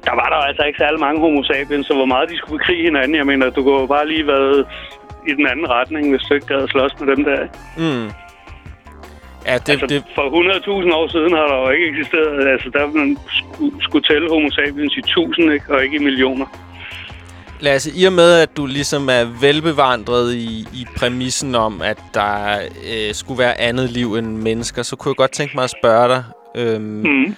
Der var der altså ikke særlig mange homo sapiens, så hvor meget de skulle bekrige hinanden. Jeg mener, du kunne jo bare lige været i den anden retning, hvis du ikke gad slås med dem der. mm. Ja, det, altså, det, For 100.000 år siden har der jo ikke eksisteret... Altså, der man skulle, skulle tælle homo sapiens i tusind, ikke? Og ikke i millioner. Lasse, i og med, at du ligesom er velbevandret i, i præmissen om, at der øh, skulle være andet liv end mennesker, så kunne jeg godt tænke mig at spørge dig, øhm, mm.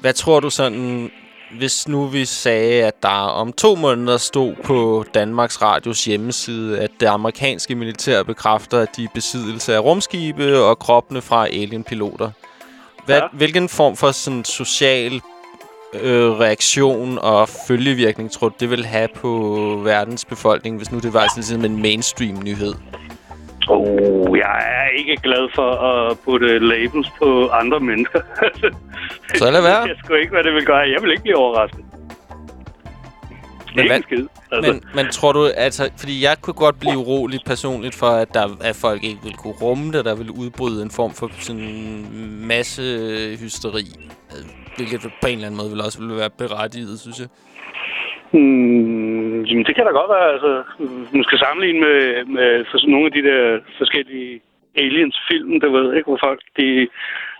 hvad tror du sådan, hvis nu vi sagde, at der om to måneder stod på Danmarks Radios hjemmeside, at det amerikanske militær bekræfter, at de er besiddelse af rumskibe og kroppene fra alienpiloter. Hvad, ja. Hvilken form for sådan social øh, reaktion og følgevirkning tror du, det vil have på verdens befolkning, hvis nu det var sådan en mainstream nyhed? Oh, jeg er ikke glad for at putte labels på andre mennesker. Så lad være. Jeg skulle ikke, hvad det vil gøre. Jeg vil ikke blive overrasket. Men, hvad, skid, altså. men, men tror du, altså, fordi jeg kunne godt blive urolig personligt for, at, der, at folk ikke vil kunne rumme det, der vil udbryde en form for sådan masse hysteri. øh, Hvilket på en eller anden måde vil også ville være berettiget, synes jeg. Hmm, jamen, det kan da godt være. Altså, man skal sammenligne med, med for nogle af de der forskellige aliens-film, der ved ikke, hvor folk de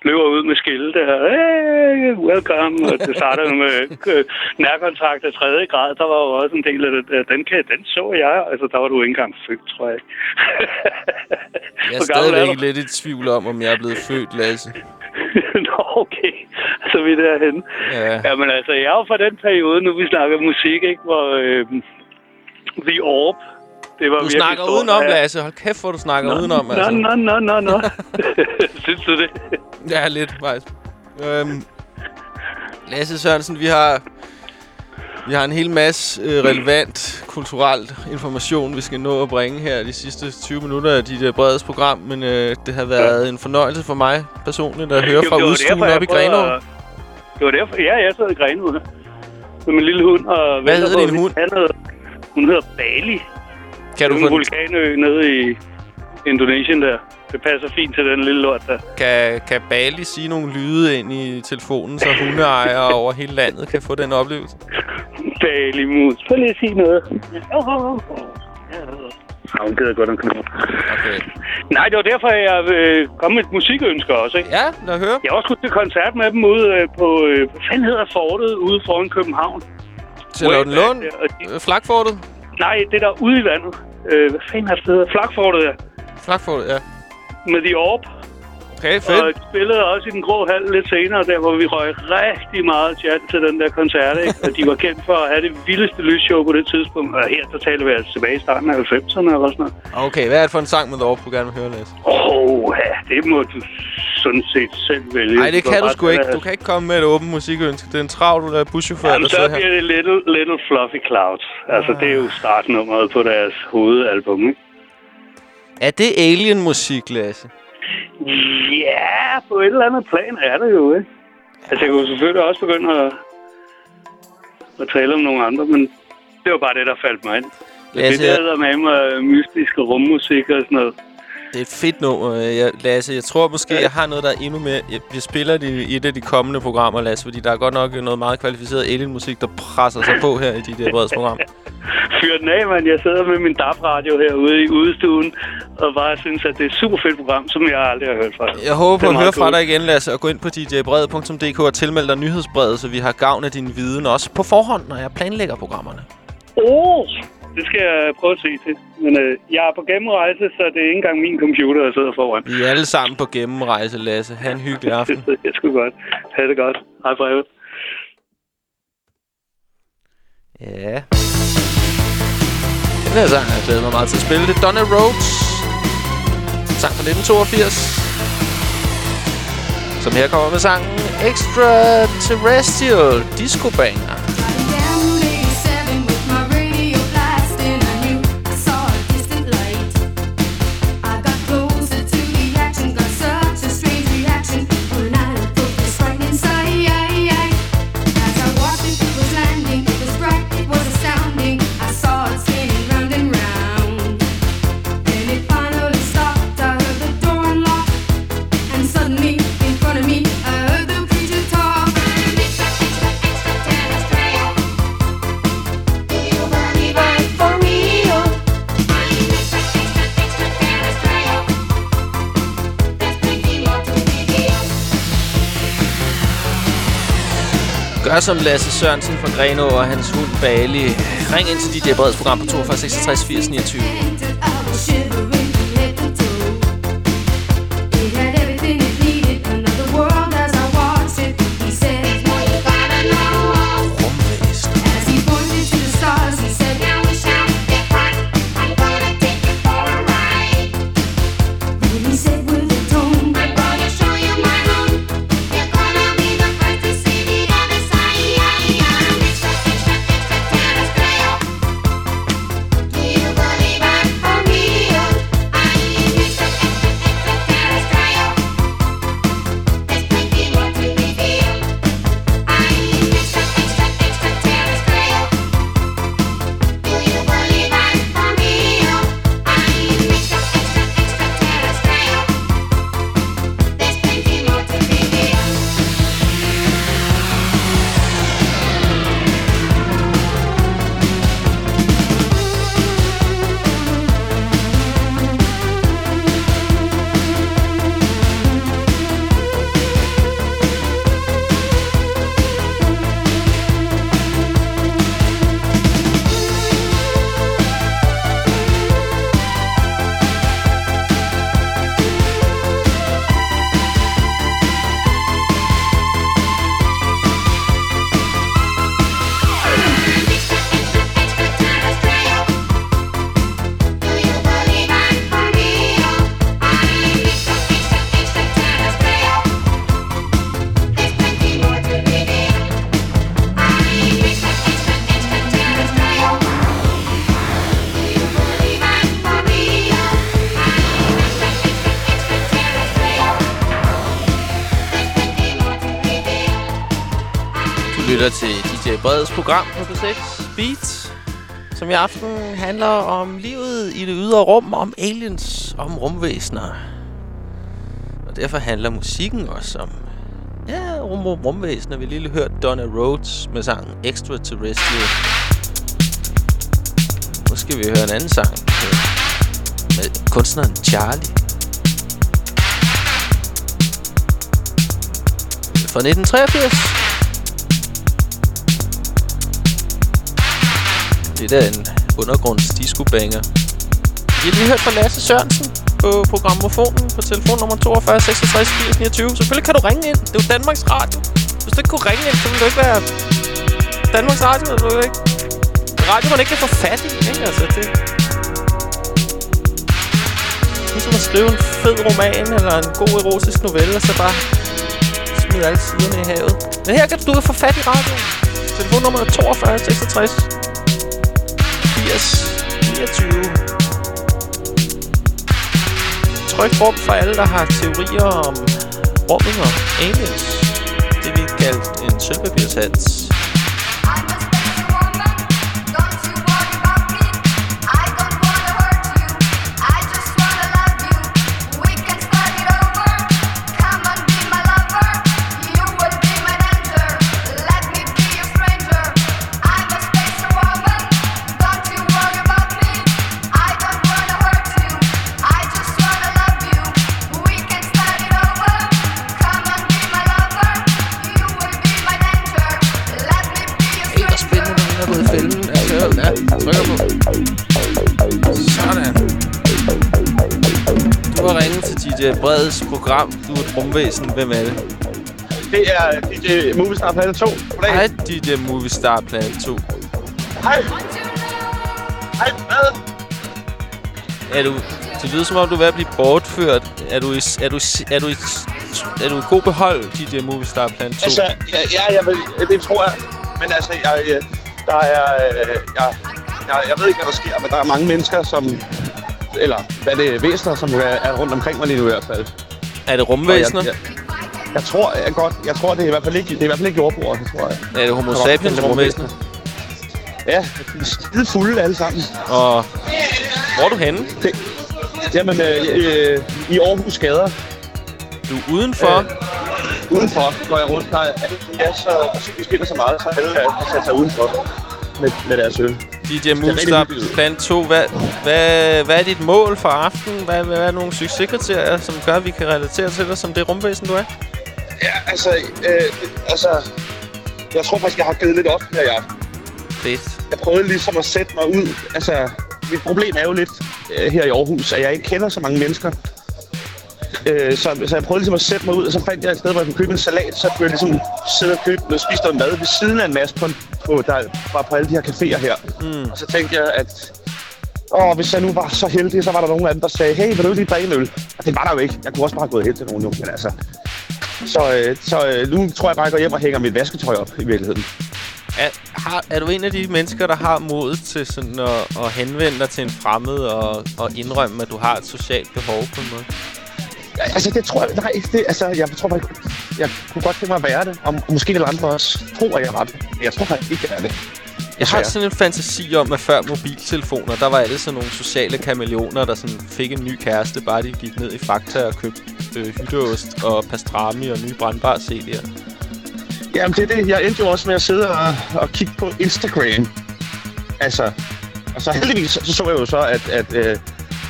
løber ud med skilte der. Hey, welcome. Og det starter med øh, nærkontakt af tredje grad. Der var jo også en del af det. Den, kan, den så jeg. Altså, der var du ikke engang født, tror jeg. Jeg er stadigvæk du? lidt i tvivl om, om jeg er blevet født, Lasse. Nå, okay. Så er vi derhen. Ja. Jamen altså, jeg er jo fra den periode, nu vi snakker musik, ikke? Hvor øh, The Orb, det var Du snakker stort. udenom, Ja. Lasse. Hold kæft, hvor du snakker Nå, udenom, altså. Nå, nå, nå, nå, nå. Synes du det? Ja, lidt, faktisk. Øhm, Lasse Sørensen, vi har, vi har en hel masse øh, relevant kulturelt information, vi skal nå at bringe her de sidste 20 minutter af dit øh, bredes program, men øh, det har været en fornøjelse for mig personligt at høre Jo, fra udstuen op i Grenaa. at- Det var derfor, ja, jeg sad i Grenaa her. Med min lille hund. Og Hvad hedder din hund? Han hedder, hun hedder Bali. Kan du få en den- vulkanø nede i Indonesien der. Det passer fint til den lille lort der. Kan, kan Bali sige nogle lyde ind i telefonen, så hundeejere over hele landet kan få den oplevelse? Bali mus. Prøv lige at sige noget. Ja, hun gider godt en knop. Okay. Nej, det var derfor, jeg øh, kom med et musikønske også, ikke? Ja, lad høre. Jeg har også skudt til koncert med dem ude øh, på, øh, hvad fanden hedder fortet, ude foran København. Til Lund De... Flakfortet? Nej, det der ude i vandet. Øh, hvad fanden er det, hedder? Flakfortet, ja. Flakfortet, ja. Med The Orb. Okay, fedt. Og de spillede også i den grå hal lidt senere, der hvor vi røg rigtig meget chat til den der koncert, ikke? Og de var kendt for at have det vildeste lysshow på det tidspunkt. Og her, der taler vi altså tilbage i starten af 90'erne eller sådan noget. Okay, hvad er det for en sang med Dorf, du gerne vil høre, Lasse? Åh, oh, ja, det må du sådan set selv vælge. Nej, det kan du sgu ikke. Du kan ikke komme med et åbent musikønske. Det er en travl uh, buschauffør, Jamen, der så sidder her. bliver det Little, Little Fluffy Clouds. Altså, det er jo startnummeret på deres hovedalbum, ikke? Er det alien-musik, Lasse? Ja, på et eller andet plan er det jo, ikke? Altså, jeg kunne selvfølgelig også begynde at, at tale om nogle andre, men det var bare det, der faldt mig ind. Lasse, det der med mig mystisk og rummusik og sådan noget. Det er et fedt nummer, jeg, Lasse. Jeg tror måske, jeg har noget, der er endnu mere... Jeg, vi spiller det i et af de kommende programmer, Lasse, fordi der er godt nok noget meget kvalificeret alien-musik, der presser sig på her i de der breds program. Fyr den af, mand. Jeg sidder med min DAB-radio herude i udestuen, og bare synes, at det er et super fedt program, som jeg aldrig har hørt før. Jeg håber på at høre fra dig igen, Lasse, og gå ind på djbred.dk og tilmelde dig nyhedsbrevet, så vi har gavn af din viden også på forhånd, når jeg planlægger programmerne. Oh, det skal jeg prøve at se til. Men øh, jeg er på gennemrejse, så det er ikke engang min computer, der sidder foran. Vi er alle sammen på gennemrejse, Lasse. Ha' en hyggelig aften. Det er sgu godt. Ha' det godt. Hej for øvrigt. Ja. Den her sang har jeg glædet mig meget til at spille. Det er Donna Rhodes. En sang fra 1982. Som her kommer med sangen Extraterrestrial Disco Banger. Gør som Lasse Sørensen fra Grenå og hans hund Bali. Ring ind til DJ Breds program på 42 66 80 29. Dagbladets program på P6 Beat, som i aften handler om livet i det ydre rum, om aliens, om rumvæsener. Og derfor handler musikken også om ja, rum, rum, rumvæsener. Vi har lige hørt Donna Rhodes med sangen Extraterrestrial. Nu skal vi høre en anden sang med, med kunstneren Charlie. Fra 1983. Det er en undergrunds disco banger. Vi har lige hørt fra Lasse Sørensen på programmofonen på telefonnummer 42 66 80 29. Selvfølgelig kan du ringe ind. Det er jo Danmarks Radio. Hvis du ikke kunne ringe ind, så ville du ikke være Danmarks Radio. Eller du ikke. Radio, man ikke kan få fat i. Ikke? Altså, det... Ligesom at skrive en fed roman eller en god erotisk novelle, og så bare smide alle siderne i havet. Men her kan du få fat i radioen. Telefonnummer er 42 66 80 29. Tryk rum for alle, der har teorier om rummet og aliens. Det vi kaldt en sølvpapirshats. DJ Breds program. Du er et rumvæsen. Hvem er det? Det er DJ Movistar Planet 2. Goddag. Hej, DJ Movistar Planet 2. Hej. Hej, hvad? Er du... Det lyder som om, du er ved at blive bortført. Er du i, er du, er du, i, er du i god behold, DJ Movistar Planet 2? Altså, ja, ja jeg vil, det tror jeg. Men altså, jeg, jeg, der er... øh, Jeg, jeg, jeg ved ikke, hvad der sker, men der er mange mennesker, som... Eller hvad det er, væsener, som er, er rundt omkring mig lige nu i hvert fald. Er det rumvæsener? Og Jeg, jeg, jeg tror jeg godt, jeg tror, det er i hvert fald ikke, det er i hvert fald ikke jordbrugere, det tror jeg. Er det homo sapiens er rumvæsener? Ja, de er skide fulde alle sammen. Og hvor er du henne? Det, jamen, øh, øh, i Aarhus gader. Du er udenfor? Øh, udenfor går jeg rundt. Der er, ja, så, vi spiller så meget, så alle er- har sat sig udenfor med, med deres øl. DJ ud. Planet 2, hvad, hvad, hvad er dit mål for aftenen? Hvad, hvad er nogle succeskriterier, som gør, at vi kan relatere til dig som det rumvæsen, du er? Ja, altså, øh, altså, jeg tror faktisk, jeg har givet lidt op her i aften. Fedt. Jeg prøvede ligesom at sætte mig ud. Altså, mit problem er jo lidt øh, her i Aarhus, at jeg ikke kender så mange mennesker. Øh, så, så jeg prøvede ligesom at sætte mig ud, og så fandt jeg et sted, hvor jeg kunne købe en salat. Så kunne jeg ligesom sidde og købe og spise noget mad ved siden af en masse på, på, der var på alle de her caféer her. Mm. Og så tænkte jeg, at åh, hvis jeg nu var så heldig, så var der nogen af dem, der sagde, hey, vil du lige drikke en øl? Og det var der jo ikke. Jeg kunne også bare have gået hen til nogen, jo, men altså... Så, øh, så øh, nu tror jeg bare, at jeg går hjem og hænger mit vasketøj op i virkeligheden. Er, har, er du en af de mennesker, der har mod til sådan at, at henvende dig til en fremmed og, og indrømme, at du har et socialt behov på en måde? Altså, det tror jeg... Nej, det, altså, jeg tror faktisk... Jeg kunne godt tænke mig at være det, og måske lidt andre også tror, at jeg var det. Men jeg tror faktisk ikke, jeg er det. Jeg har sådan en fantasi om, at før mobiltelefoner, der var alle sådan nogle sociale kameleoner, der sådan fik en ny kæreste, bare de gik ned i Fakta og købte øh, hytteost og pastrami og nye brandbare CD'er. Jamen, det er det. Jeg endte jo også med at sidde og, og kigge på Instagram. Altså, og så heldigvis så, så jeg jo så, at, at, øh,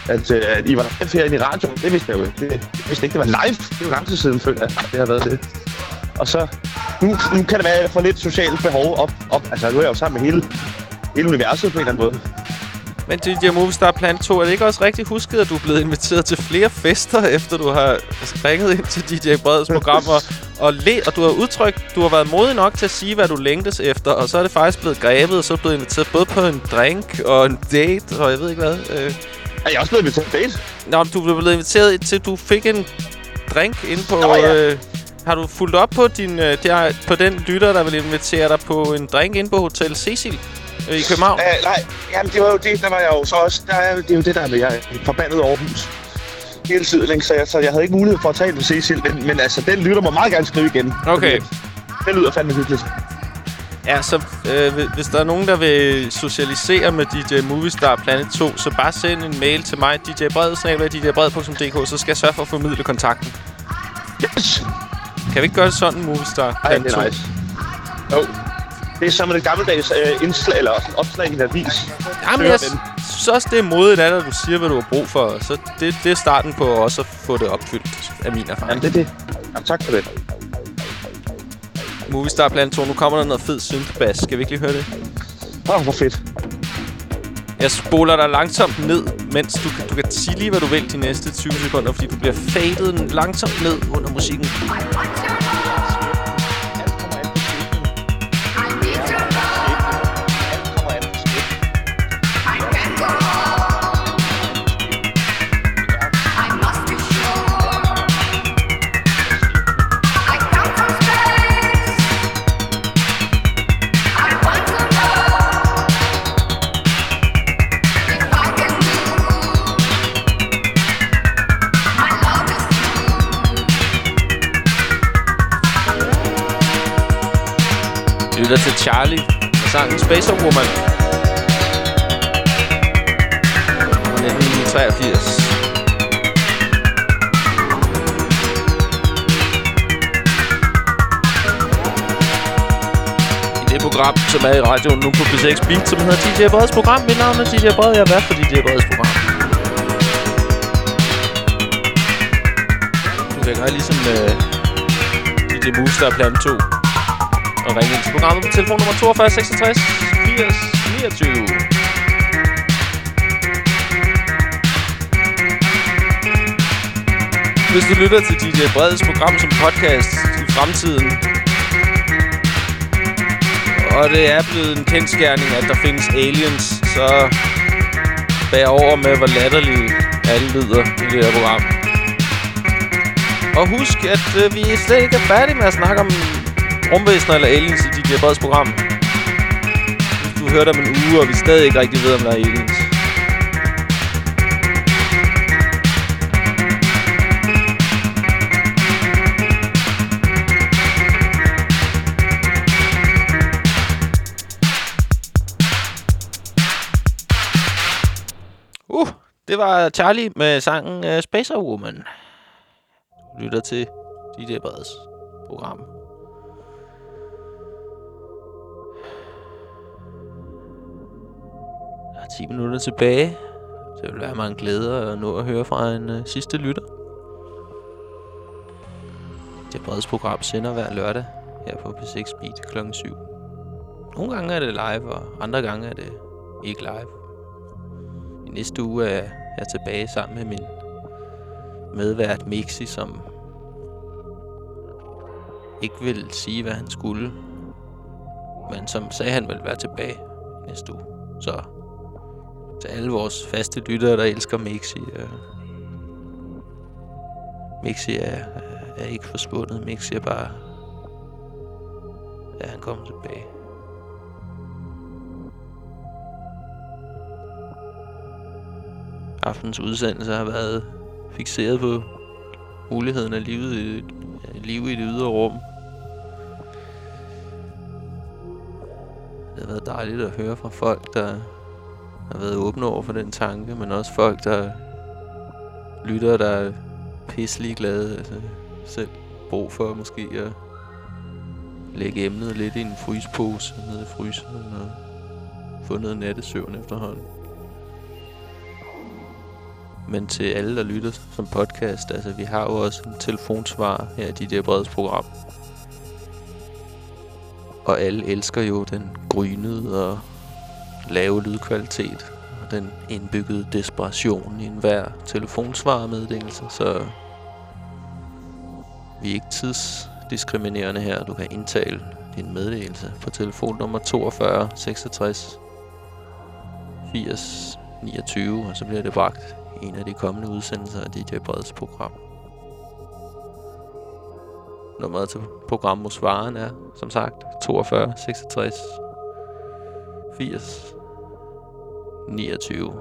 at, øh, at I var live herinde i radioen. Det vidste jeg jo ikke. Det, jeg vidste ikke, det var live. Det er jo lang tid siden, føler jeg, det har været det. Og så, nu, nu kan det være, at jeg får lidt socialt behov op. op. Altså, nu er jeg jo sammen med hele, hele universet på en eller anden måde. Men DJ Movistar Plan 2, er det ikke også rigtigt husket, at du er blevet inviteret til flere fester, efter du har ringet ind til DJ Breds program, og, og, le og du har udtrykt, du har været modig nok til at sige, hvad du længtes efter, og så er det faktisk blevet grebet, og så er du blevet inviteret både på en drink og en date, og jeg ved ikke hvad. Øh. Er jeg også blevet inviteret på date? Nå, du blev blevet inviteret til, du fik en drink ind på... Nå, ja. øh, har du fulgt op på, din, øh, der, på den lytter, der vil invitere dig på en drink ind på Hotel Cecil øh, i København? Uh, nej, jamen, det var jo det, der var jeg jo så også. Der er, det er jo det, der er med, jeg er forbandet Aarhus hele tiden, ikke? Så, jeg, så jeg havde ikke mulighed for at tale med Cecil, men, men altså, den lytter må meget gerne skrive igen. Okay. Det lyder fandme hyggeligt. Ja, så øh, hvi- hvis der er nogen, der vil socialisere med DJ Movistar Planet 2, så bare send en mail til mig, djbred.dk, så skal jeg sørge for at formidle kontakten. Yes! Kan vi ikke gøre det sådan, Movistar Ej, Planet det 2? er nice. Jo. Det er som et gammeldags øh, indslag, eller opslag i en avis. Jamen, jeg synes også, det er modigt af at du siger, hvad du har brug for. Så det, det er starten på også at få det opfyldt, af min erfaring. Jamen, det er det. Jamen, tak for det. Movistar Planet 2, nu kommer der noget fed synthbass. Skal vi ikke lige høre det? Åh, oh, hvor fedt. Jeg spoler dig langsomt ned, mens du, kan- du kan sige lige, hvad du vil de næste 20 sekunder, fordi du bliver fadet langsomt ned under musikken. Lytter til Charlie og sangen Spacer Woman. Fra 1983. I det program, som er i radioen nu på B6 Beat, som hedder DJ Breds program. Mit navn er DJ Bred, jeg er vært for DJ Breds program. Du kan gøre ligesom øh, DJ Movistar Plan 2 og ringe ind til programmet på telefonnummer 42 66 80 29. hvis du lytter til DJ Breds program som podcast i fremtiden, og det er blevet en kendskærning, at der findes aliens, så bær over med, hvor latterlige alle lyder i det her program. Og husk, at øh, vi slet ikke er færdige med at snakke om rumvæsener eller aliens i DJ Breds program. Hvis du hørte om en uge, og vi stadig ikke rigtig ved, om der er aliens. Uh, det var Charlie med sangen uh, Spacer Woman. Du lytter til DJ Breds program. Er 10 minutter tilbage. Det vil være mig en glæde at nå at høre fra en øh, sidste lytter. Det Breds program sender hver lørdag her på P6 Beat kl. 7. Nogle gange er det live, og andre gange er det ikke live. I næste uge er jeg tilbage sammen med min medvært Mixi, som ikke vil sige, hvad han skulle. Men som sagde, han ville være tilbage næste uge. Så til alle vores faste lyttere, der elsker Mixi. Øh, Mixi er, er ikke forsvundet. Mixi er bare... Ja, han kommer tilbage. aftens udsendelse har været fixeret på muligheden af livet i, ja, liv i det ydre rum. Det har været dejligt at høre fra folk, der har været åbne over for den tanke, men også folk, der lytter, der er pisselig glade. Altså selv brug for måske at lægge emnet lidt i en frysepose nede i fryseren og få noget nattesøvn efterhånden. Men til alle, der lytter som podcast, altså vi har jo også en telefonsvar her i de der breds program. Og alle elsker jo den grynede og lave lydkvalitet og den indbyggede desperation i enhver telefonsvaremeddelelse, så vi er ikke tidsdiskriminerende her. Du kan indtale din meddelelse på telefonnummer 42 66 80 29, og så bliver det bragt i en af de kommende udsendelser af DJ Breds program. Nummeret til programmosvaren er, som sagt, 42 66 80 29.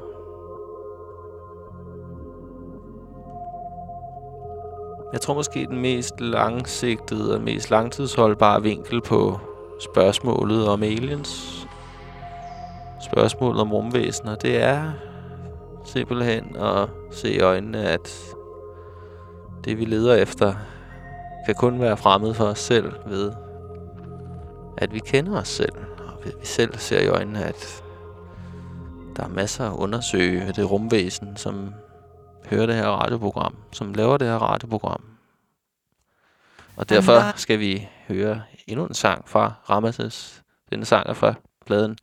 Jeg tror måske den mest langsigtede og mest langtidsholdbare vinkel på spørgsmålet om aliens, spørgsmålet om rumvæsener, det er simpelthen at se i øjnene, at det vi leder efter, kan kun være fremmed for os selv ved, at vi kender os selv. Vi selv ser i øjnene, at der er masser at undersøge det rumvæsen, som hører det her radioprogram, som laver det her radioprogram. Og derfor skal vi høre endnu en sang fra Ramses. Denne sang er fra pladen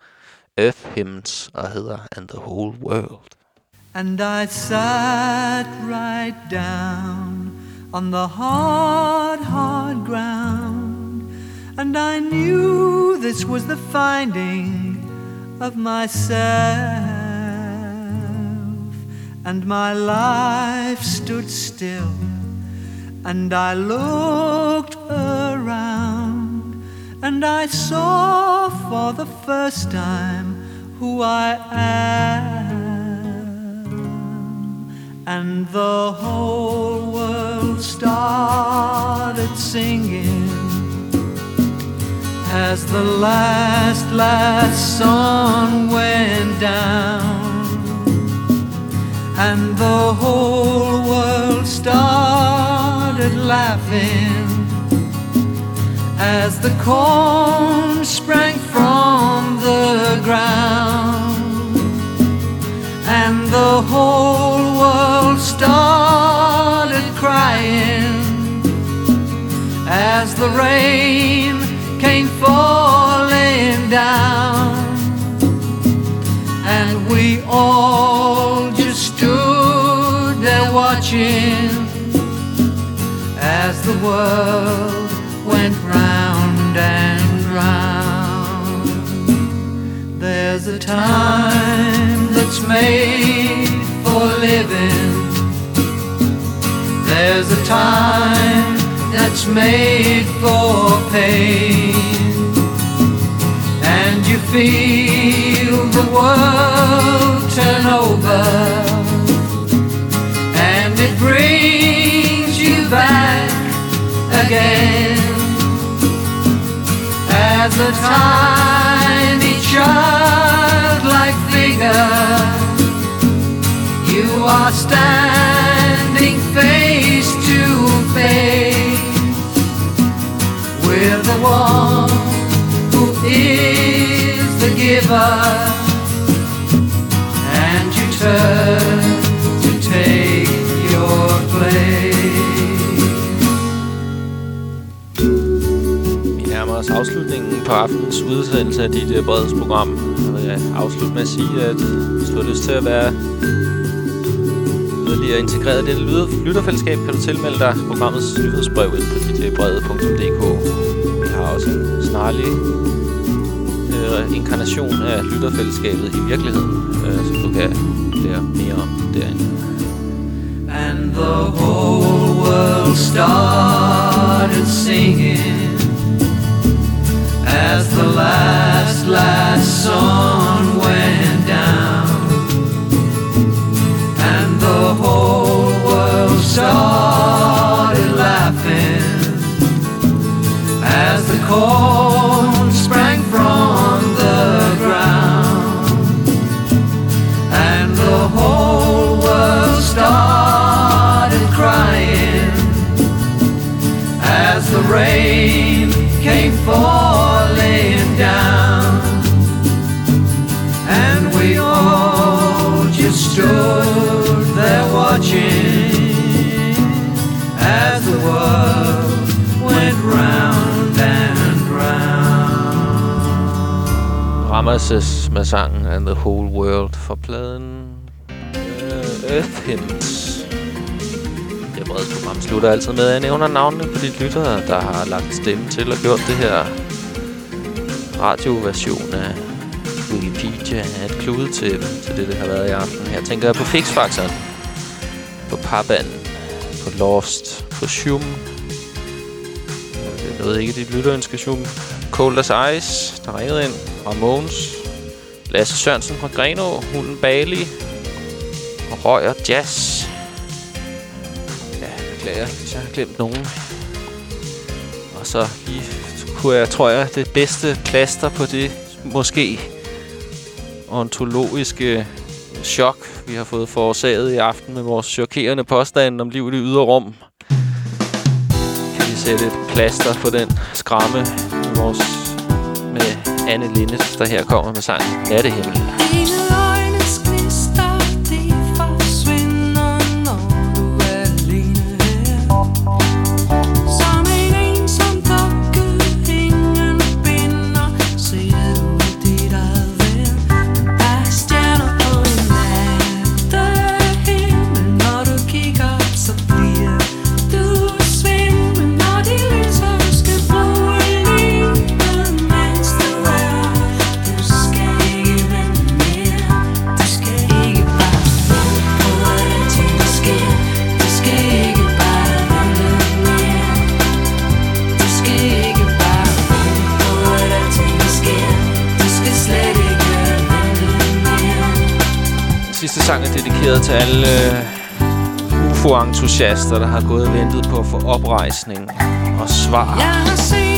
Earth Hymns og hedder And the Whole World. And I sat right down on the hard, hard ground. And I knew this was the finding of myself. And my life stood still. And I looked around. And I saw for the first time who I am. And the whole world started singing as the last, last song went down. And the whole world started laughing as the corn sprang from the ground. And the whole world started crying as the rain falling down. And we all just stood there watching as the world went round and round. There's a time that's made for living. There's a time that's made for pain. You feel the world turn over. And it brings you back again. As a tiny childlike figure, you are standing face to face with the one who is and you turn to take your place. Vi nærmer os afslutningen på aftenens udsendelse af dit øh, Breds program. Jeg vil øh, afslutte med at sige, at hvis du har lyst til at være yderligere integreret i dette lytterfællesskab, kan du tilmelde dig programmets nyhedsbrev ind på djbrede.dk. Øh, Vi har også en snarlig øh, inkarnation af lytterfællesskabet i virkeligheden, øh, som du kan lære mere om derinde. And the whole world started singing as the last, last song went down. And the whole world started laughing as the corn rain came falling down. And we all just stood there watching as the world went round and round. Ramses med sangen And the Whole World for pladen uh, Earth Hymns. Det brede program slutter altid med, at jeg nævner navnene på de lyttere, der har lagt stemme til og gjort det her radioversion af Wikipedia er et kludetæppe til det, det har været i aften. Her tænker jeg på Fixfaxeren, på Paban, på Lost, på Shum. Jeg ved ikke, dit lytterønske Shum. Cold as Ice, der ringede ind. Ramones. Lasse Sørensen fra Greno. Hunden Bali. Og Røger Jazz. Ja, beklager, hvis jeg har glemt nogen. Og så lige kunne jeg, tror jeg, det bedste plaster på det måske ontologiske chok, vi har fået forårsaget i aften med vores chokerende påstand om livet i ydre rum. Kan vi sætte et plaster på den skramme med, vores, med Anne Lindes, der her kommer med sangen Nattehimmel. Dine dedikeret til alle øh, UFO-entusiaster, der har gået og ventet på at få oprejsning og svar. Jeg har set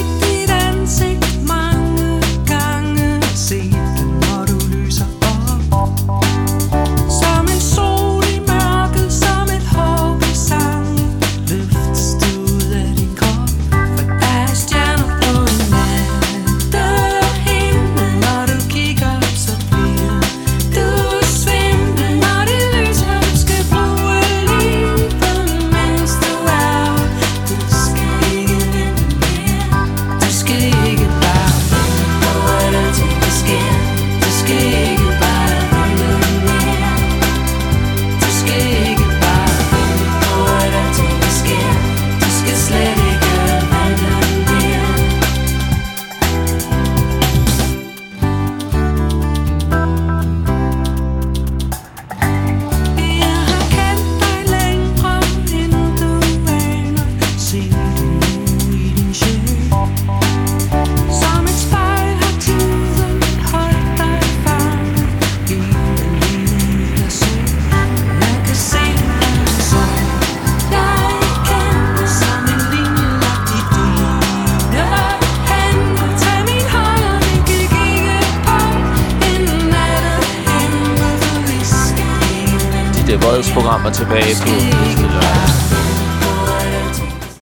programmer tilbage på.